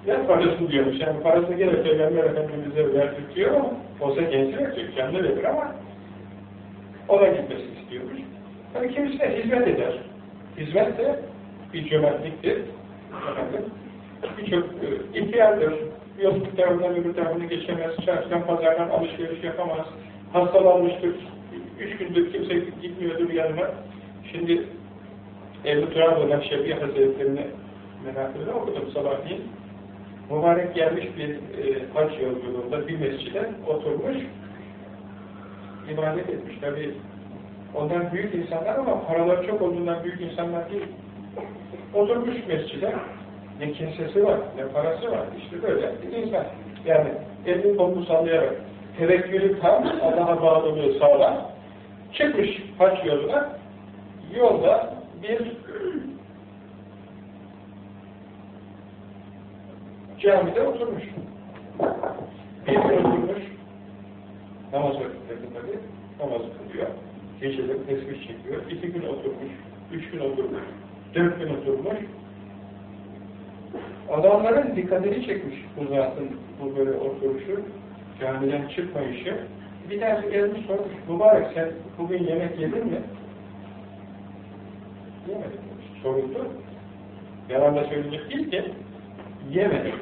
Ne parası diyormuş. Yani parası gelir Peygamber Efendimiz'e verdik diyor ama olsa gençler verecek. Canlı verir ama ona gitmesini istiyormuş. Tabii kimisine hizmet eder. Hizmet de bir cömertliktir. Birçok e, ihtiyardır. Yol tarafından öbür tarafını geçemez. Çarşıdan pazardan alışveriş yapamaz. Hastalanmıştır. Üç gündür kimse gitmiyordur yanına. Şimdi Ebu Turab olan Şefi Hazretlerini merak ediyorum okudum sabahleyin. Mübarek gelmiş bir e, haç yolculuğunda bir mescide oturmuş ibadet etmiş. Tabi Ondan büyük insanlar ama paraları çok olduğundan büyük insanlar değil. Oturmuş mescide, ne kimsesi var, ne parası var. İşte böyle bir insan. Yani elini kolunu sallayarak, tevekkülü tam, Allah'a bağlılığı sağlam, çıkmış haç yoluna, yolda bir camide oturmuş. Bir oturmuş, namaz vakitleri tabi, namaz kılıyor Geceleri tesbih çekiyor. İki gün oturmuş, üç gün oturmuş, dört gün oturmuş. Adamların dikkatini çekmiş bu zatın bu böyle oturuşu, camiden çıkmayışı. Bir tanesi gelmiş sormuş, mübarek sen bugün yemek yedin mi? Yemedim. Soruldu. Yalanla söyleyecek değil ki, yemedim.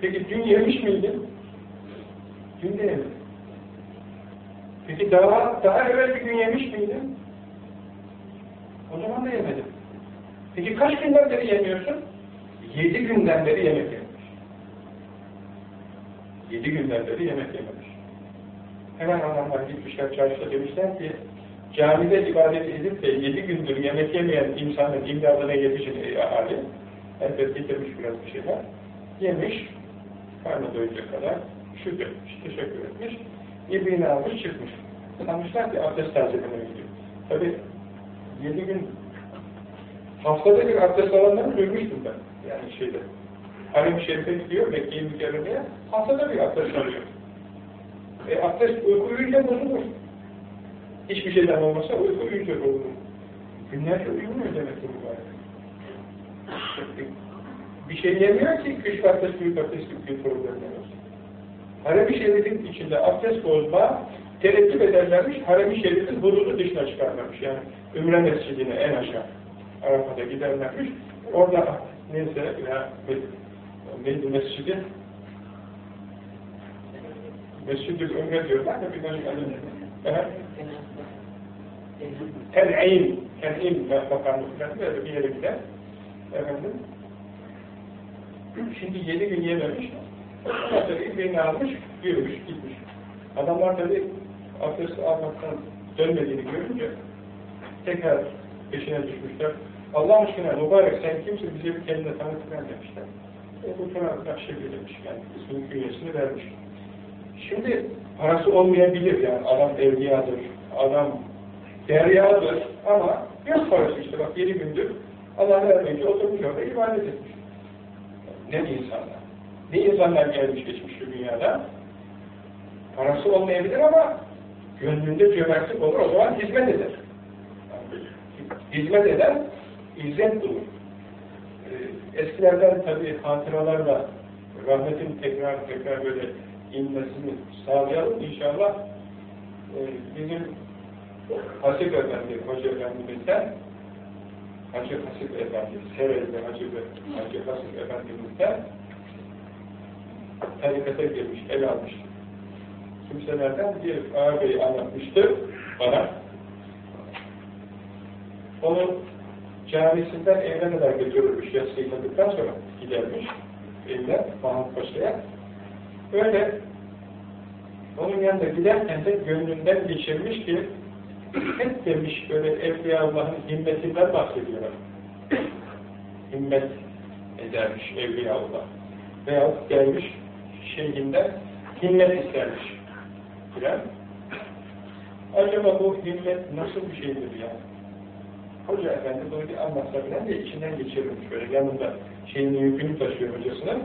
Peki dün yemiş miydin? Dün de yemedim. Peki daha, daha evvel bir gün yemiş miydin? O zaman da yemedim. Peki kaç günden beri yemiyorsun? Yedi günden beri yemek yememiş. Yedi günden beri yemek yememiş. Hemen adamlar gitmişler çarşıda demişler ki camide ibadet edip de yedi gündür yemek yemeyen insanın imdadına yetişin ey ahali. Elbet getirmiş biraz bir şeyler. Yemiş, karnı doyacak kadar şükretmiş, teşekkür etmiş. İbriğini almış çıkmış. Sanmışlar ki abdest tazelemeye gidiyor. Tabi yedi gün haftada bir abdest alanları duymuştum ben. Yani şeyde. Harem-i Şerif'e gidiyor, Mekke'yi mükerremeye, haftada bir abdest alıyor. E abdest uyku uyuyunca bozulur. Hiçbir şeyden olmasa uyku uyuyunca bozulur. Günlerce uyumuyor demek ki mübarek. Bir şey yemiyor ki küçük abdest, büyük abdest gibi problemler olsun. Harem-i Şerif'in içinde abdest bozma tereddüt ederlermiş, Harem-i Şerif'in hududu dışına çıkarlarmış. Yani Ümre Mescidi'ne en aşağı Arapa'da giderlermiş. Orada neyse ya neydi mescidi? Mescid-i Ümre diyorlar da bir başka adı? Ten'in, Ten'in bakanlıkları bir yere gider. Efendim, şimdi yedi gün yememiş, sonra ibrini almış, yürümüş, gitmiş. Adamlar tabi abdest almaktan dönmediğini görünce tekrar peşine düşmüşler. Allah aşkına mübarek sen kimsin bize bir kendine tanıtırken demişler. E, bu Turan Nakşebi demiş yani ismin künyesini vermiş. Şimdi parası olmayabilir yani adam evliyadır, adam deryadır ama yok parası işte bak yedi gündür Allah vermeyince oturmuş orada ibadet etmiş. Ne insanlar? Ne insanlar gelmiş geçmiş şu dünyada? Parası olmayabilir ama gönlünde cömertlik olur, o zaman hizmet eder. Hizmet eden izzet bulur. Eskilerden tabi hatıralarla rahmetin tekrar tekrar böyle inmesini sağlayalım. İnşallah bizim Hasip Efendi, Hoca Efendimiz'den Hacı Hasip Efendi, Serezli Hacı, Hacı Hasip Efendimiz'den tarikata girmiş, el almış. Kimselerden bir ağabey anlatmıştı bana. Onun camisinden evine kadar götürülmüş, yatsı yıkadıktan sonra gidermiş evine, Mahmut Paşa'ya. Öyle onun yanında giderken de gönlünden geçirmiş ki hep demiş böyle Evliya Allah'ın himmetinden bahsediyorlar. Himmet edermiş Evliya Allah. Veyahut gelmiş şeyinden himmet istermiş. Filan. Acaba bu himmet nasıl bir şeydir yani? Hoca efendi bunu bir anlatsa bilen de içinden geçirilmiş böyle yanında şeyini yükünü taşıyor hocasının.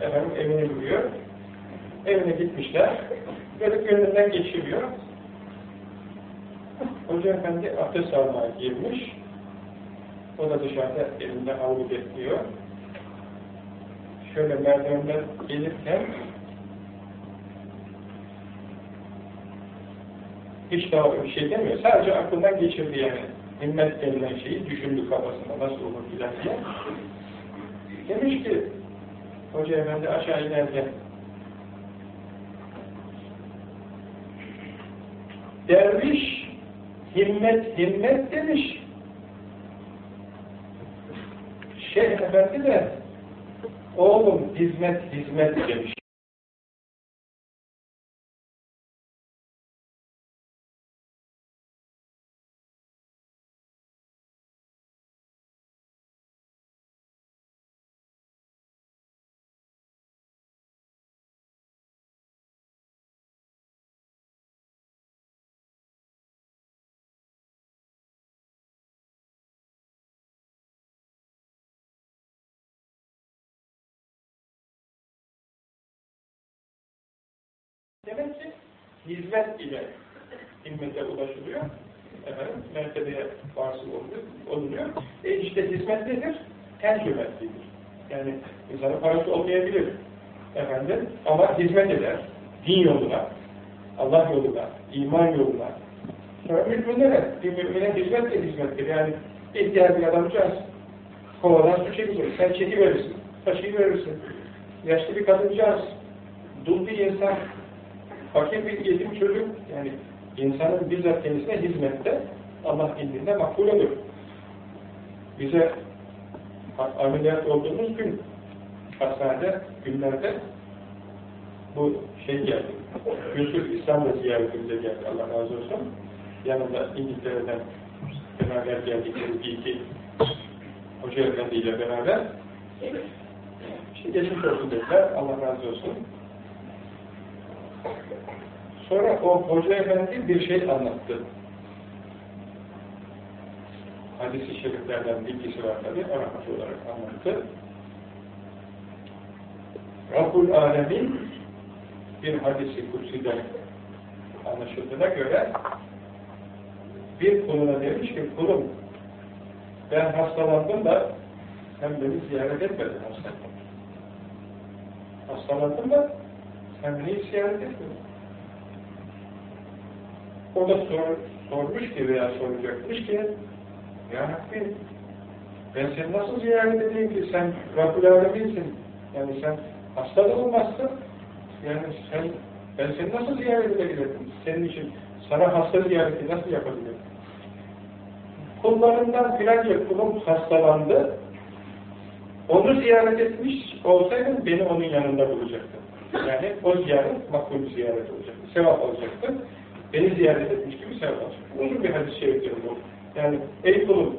Efendim evine gidiyor. Evine gitmişler. Böyle gönlünden geçiriyor. Hoca efendi abdest almaya girmiş. O da dışarıda elinde havlu bekliyor. Şöyle merdivenden gelirken hiç daha bir şey demiyor. Sadece aklından geçirdi yani. Himmet denilen şeyi düşündü kafasında nasıl olur filan diye. Demiş ki Hoca efendi aşağı inerken derviş himmet himmet demiş. Şeyh efendi de oğlum hizmet hizmet demiş. Demek ki hizmet ile himmete ulaşılıyor. Efendim, mertebeye varsıl olunuyor. E işte hizmet nedir? Cömertliğidir. Yani insanın parası olmayabilir. Efendim, ama hizmet eder. Din yoluna, Allah yoluna, iman yoluna. Sonra mümine bir mümine hizmet de hizmettir. Yani ihtiyar bir adamcağız kovadan su çekilir. Sen çekiverirsin, taşıyıverirsin. Yaşlı bir kadıncağız, dul bir insan, fakir bir yetim çocuk, yani insanın bizzat kendisine hizmette Allah indinde makbul olur. Bize ameliyat olduğumuz gün hastanede, günlerde bu şey geldi. Yusuf İslam'da ziyaretimize geldi. Allah razı olsun. Yanında İngiltere'den beraber geldikleri bir iki Hoca Efendi ile beraber işte geçmiş olsun dediler. Allah razı olsun. Sonra o Hoca Efendi bir şey anlattı. Hadis-i şeriflerden bilgisi var tabi, Arapça olarak anlattı. Rabbul Alemin bir hadisi kutsiden anlaşıldığına göre bir kuluna demiş ki kulum ben hastalandım da sen beni ziyaret etmedin hastalandım. Hastalandım da sen beni ziyaret etmedin. O da sor, sormuş ki veya soracakmış ki Ya Rabbi ben seni nasıl ziyaret edeyim ki sen Rabbül Alemin'sin. Yani sen hasta da olmazsın. Yani sen ben seni nasıl ziyaret edebilirim? Senin için sana hasta ziyareti nasıl yapabilirim? kullarından filanca kulum hastalandı, onu ziyaret etmiş olsaydım beni onun yanında bulacaktı. Yani o ziyaret makbul ziyaret olacaktı. Sevap olacaktı. Beni ziyaret etmiş gibi sevap olacaktı. Uzun bir hadis-i bu. Yani ey kulum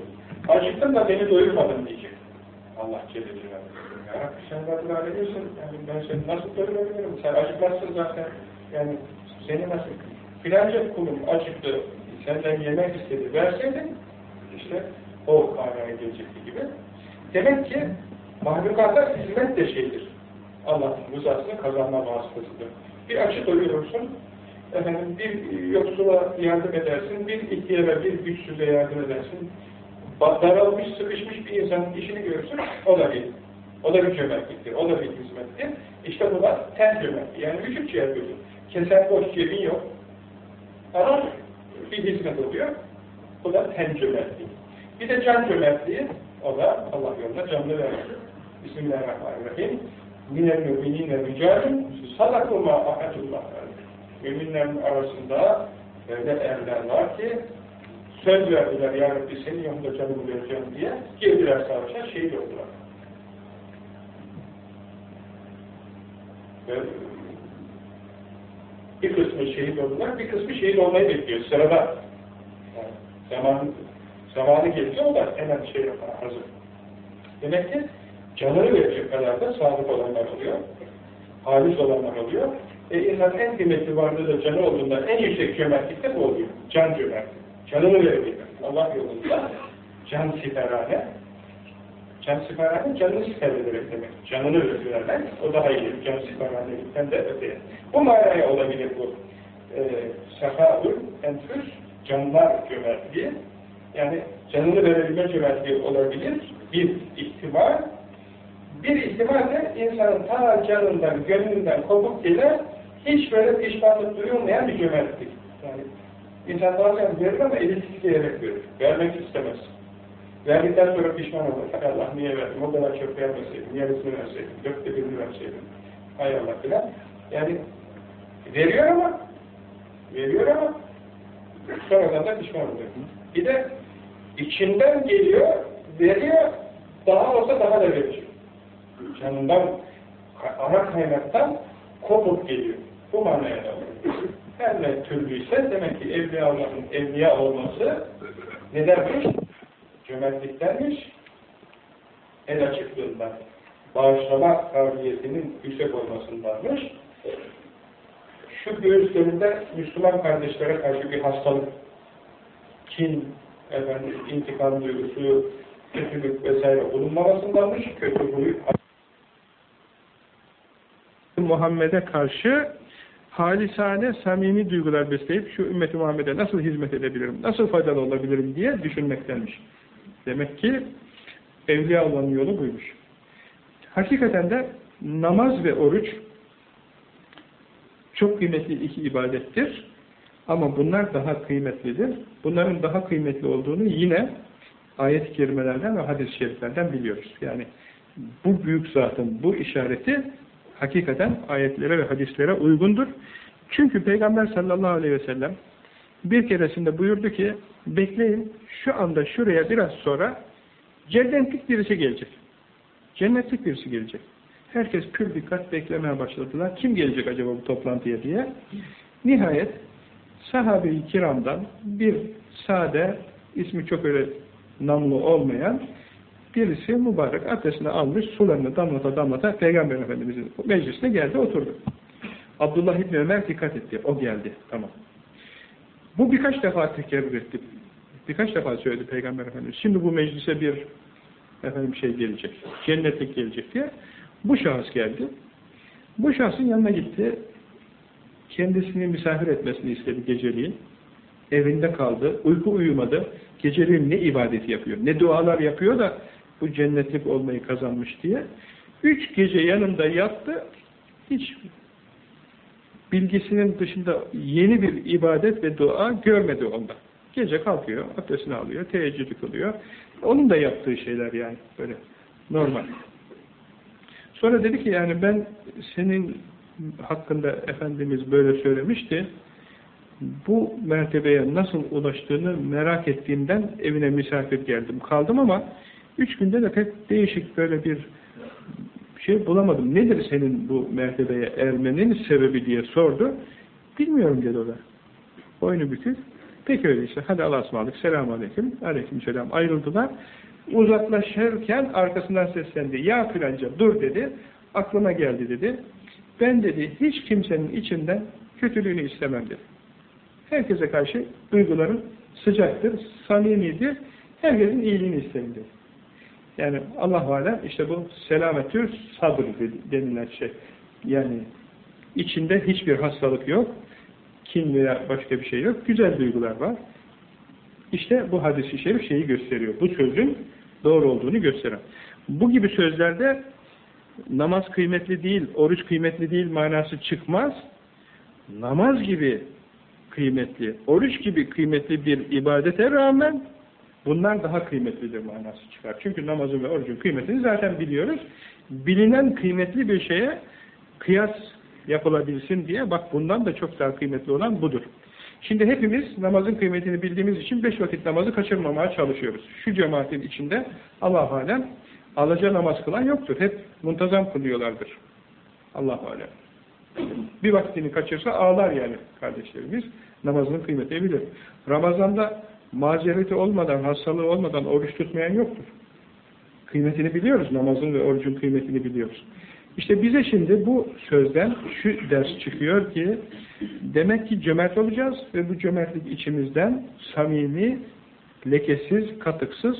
acıktın da beni doyurmadın diyecek. Allah Celle Celaluhu. Ya Rabbi sen Rabbül Aleminsin. Yani ben seni nasıl doyurabilirim? Sen acıkmazsın zaten. Yani seni nasıl... Filanca kulum acıktı, senden yemek istedi, verseydin işte o manaya gelecekti gibi. Demek ki mahlukata hizmet de şeydir. Allah'ın rızasını kazanma vasıtasıdır. Bir açı doyurursun, efendim bir yoksula yardım edersin, bir ihtiyara, bir güçsüze yardım edersin. Daralmış, sıkışmış bir insanın işini görürsün, o da bir, o da bir cömertliktir, o da bir hizmettir. İşte bu da ten cömertliği, yani vücut ciğer gözü. Kesen boş cebin yok. Ama bir hizmet oluyor. Bu da ten cömertliği. Bir de can cömertliği, o da Allah yolunda canlı vermek. Bismillahirrahmanirrahim. Minel müminine ricalun sadakullah ahadullah. Müminlerin arasında böyle erler var ki söz verdiler ya Rabbi senin yolunda canımı vereceğim diye girdiler savaşa şehit oldular. Ve bir kısmı şehit oldular, bir kısmı şehit olmayı bekliyor sırada. Zaman, zamanı gelince o da hemen şey yapar, hazır. Demek ki canını verecek kadar da sadık olanlar oluyor. Halis olanlar oluyor. E insanın en kıymetli varlığı da canı olduğunda en yüksek cömertlik de bu oluyor. Can cömertlik. Canını verecek. Allah yolunda can siperhane. Can siperhane canını siper ederek demek. Canını vermek o daha iyi. Can siperhanelikten de öteye. Bu manaya olabilir bu. E, Sefaül enfüs canlar cömertliği, yani canını verebilme cömertliği olabilir, bir ihtimal. Bir ihtimal de insanın ta canından, gönlünden kopuk gelen, hiç böyle pişmanlık duyulmayan bir cömertlik. Yani insan bazen verir ama eli titreyerek verir. Vermek istemez. Verdikten sonra pişman olur. Hay Allah niye verdim? O kadar çok vermeseydim, yarısını verseydim, dörtte birini verseydim. Hay Allah filan. Yani veriyor ama veriyor ama Sonradan da pişman oluyor. Bir de içinden geliyor, veriyor, daha olsa daha da verecek. Canından, ana kaynaktan kopup geliyor. Bu manaya da Her ne türlüyse demek ki evliyaların evliya olması nedenmiş? Cömertliktenmiş, el açıklığından, bağışlama kabiliyetinin yüksek olmasındanmış şu göğüslerinde Müslüman kardeşlere karşı bir hastalık, kin, efendim, intikam duygusu, kötülük vesaire bulunmamasındanmış, kötü huyu Muhammed'e karşı halisane, samimi duygular besleyip şu ümmeti Muhammed'e nasıl hizmet edebilirim, nasıl faydalı olabilirim diye düşünmektenmiş. Demek ki evliya olan yolu buymuş. Hakikaten de namaz ve oruç çok kıymetli iki ibadettir. Ama bunlar daha kıymetlidir. Bunların daha kıymetli olduğunu yine ayet-i kerimelerden ve hadis-i şeriflerden biliyoruz. Yani bu büyük zatın bu işareti hakikaten ayetlere ve hadislere uygundur. Çünkü Peygamber sallallahu aleyhi ve sellem bir keresinde buyurdu ki bekleyin şu anda şuraya biraz sonra cennetlik birisi gelecek. Cennetlik birisi gelecek. Herkes pür dikkat beklemeye başladılar. Kim gelecek acaba bu toplantıya diye. Nihayet sahabe-i kiramdan bir sade, ismi çok öyle namlu olmayan birisi mübarek abdestini almış, sularını damlata damlata Peygamber Efendimiz'in meclisine geldi, oturdu. Abdullah İbni Ömer dikkat etti, o geldi, tamam. Bu birkaç defa tekerrür etti. Birkaç defa söyledi Peygamber Efendimiz. Şimdi bu meclise bir efendim şey gelecek, cennetlik gelecek diye. Bu şahıs geldi. Bu şahsın yanına gitti. Kendisini misafir etmesini istedi geceliğin. Evinde kaldı. Uyku uyumadı. Geceliğin ne ibadeti yapıyor, ne dualar yapıyor da bu cennetlik olmayı kazanmış diye. Üç gece yanında yattı. Hiç bilgisinin dışında yeni bir ibadet ve dua görmedi onda. Gece kalkıyor, abdestini alıyor, teheccüdü kılıyor. Onun da yaptığı şeyler yani böyle normal. Sonra dedi ki yani ben senin hakkında Efendimiz böyle söylemişti. Bu mertebeye nasıl ulaştığını merak ettiğimden evine misafir geldim. Kaldım ama üç günde de pek değişik böyle bir şey bulamadım. Nedir senin bu mertebeye ermenin sebebi diye sordu. Bilmiyorum dedi o da. Boynu bükük. Peki öyleyse. Hadi Allah'a ısmarladık. Selamun Aleyküm. Aleyküm selam. Ayrıldılar. Uzaklaşırken arkasından seslendi. Ya filanca dur dedi. Aklıma geldi dedi. Ben dedi hiç kimsenin içinden kötülüğünü istemem dedi. Herkese karşı duyguların sıcaktır, samimidir. Herkesin iyiliğini isterim dedi. Yani Allah Teala işte bu selametür sabır denilen şey. Yani içinde hiçbir hastalık yok, kin veya başka bir şey yok, güzel duygular var. İşte bu hadis-i şerif şeyi gösteriyor. Bu sözün doğru olduğunu gösteren. Bu gibi sözlerde namaz kıymetli değil, oruç kıymetli değil manası çıkmaz. Namaz gibi kıymetli, oruç gibi kıymetli bir ibadete rağmen bunlar daha kıymetlidir manası çıkar. Çünkü namazın ve orucun kıymetini zaten biliyoruz. Bilinen kıymetli bir şeye kıyas yapılabilsin diye bak bundan da çok daha kıymetli olan budur. Şimdi hepimiz namazın kıymetini bildiğimiz için beş vakit namazı kaçırmamaya çalışıyoruz. Şu cemaatin içinde Allah alem alaca namaz kılan yoktur. Hep muntazam kılıyorlardır. Allah alem. Bir vaktini kaçırsa ağlar yani kardeşlerimiz. Namazının kıymetini bilir. Ramazanda mazereti olmadan, hastalığı olmadan oruç tutmayan yoktur. Kıymetini biliyoruz. Namazın ve orucun kıymetini biliyoruz. İşte bize şimdi bu sözden şu ders çıkıyor ki demek ki cömert olacağız ve bu cömertlik içimizden samimi, lekesiz, katıksız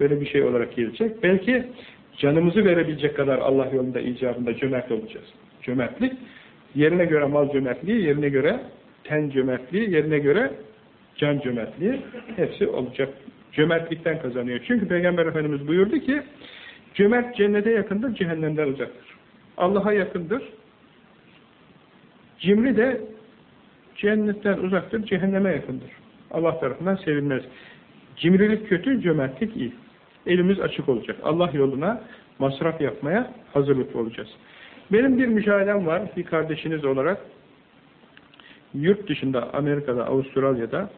böyle bir şey olarak gelecek. Belki canımızı verebilecek kadar Allah yolunda icabında cömert olacağız. Cömertlik yerine göre mal cömertliği, yerine göre ten cömertliği, yerine göre can cömertliği hepsi olacak. Cömertlikten kazanıyor. Çünkü Peygamber Efendimiz buyurdu ki cömert cennete yakındır, cehennemden uzaktır. Allah'a yakındır. Cimri de cennetten uzaktır, cehenneme yakındır. Allah tarafından sevilmez. Cimrilik kötü, cömertlik iyi. Elimiz açık olacak. Allah yoluna masraf yapmaya hazırlıklı olacağız. Benim bir müşahedem var, bir kardeşiniz olarak. Yurt dışında, Amerika'da, Avustralya'da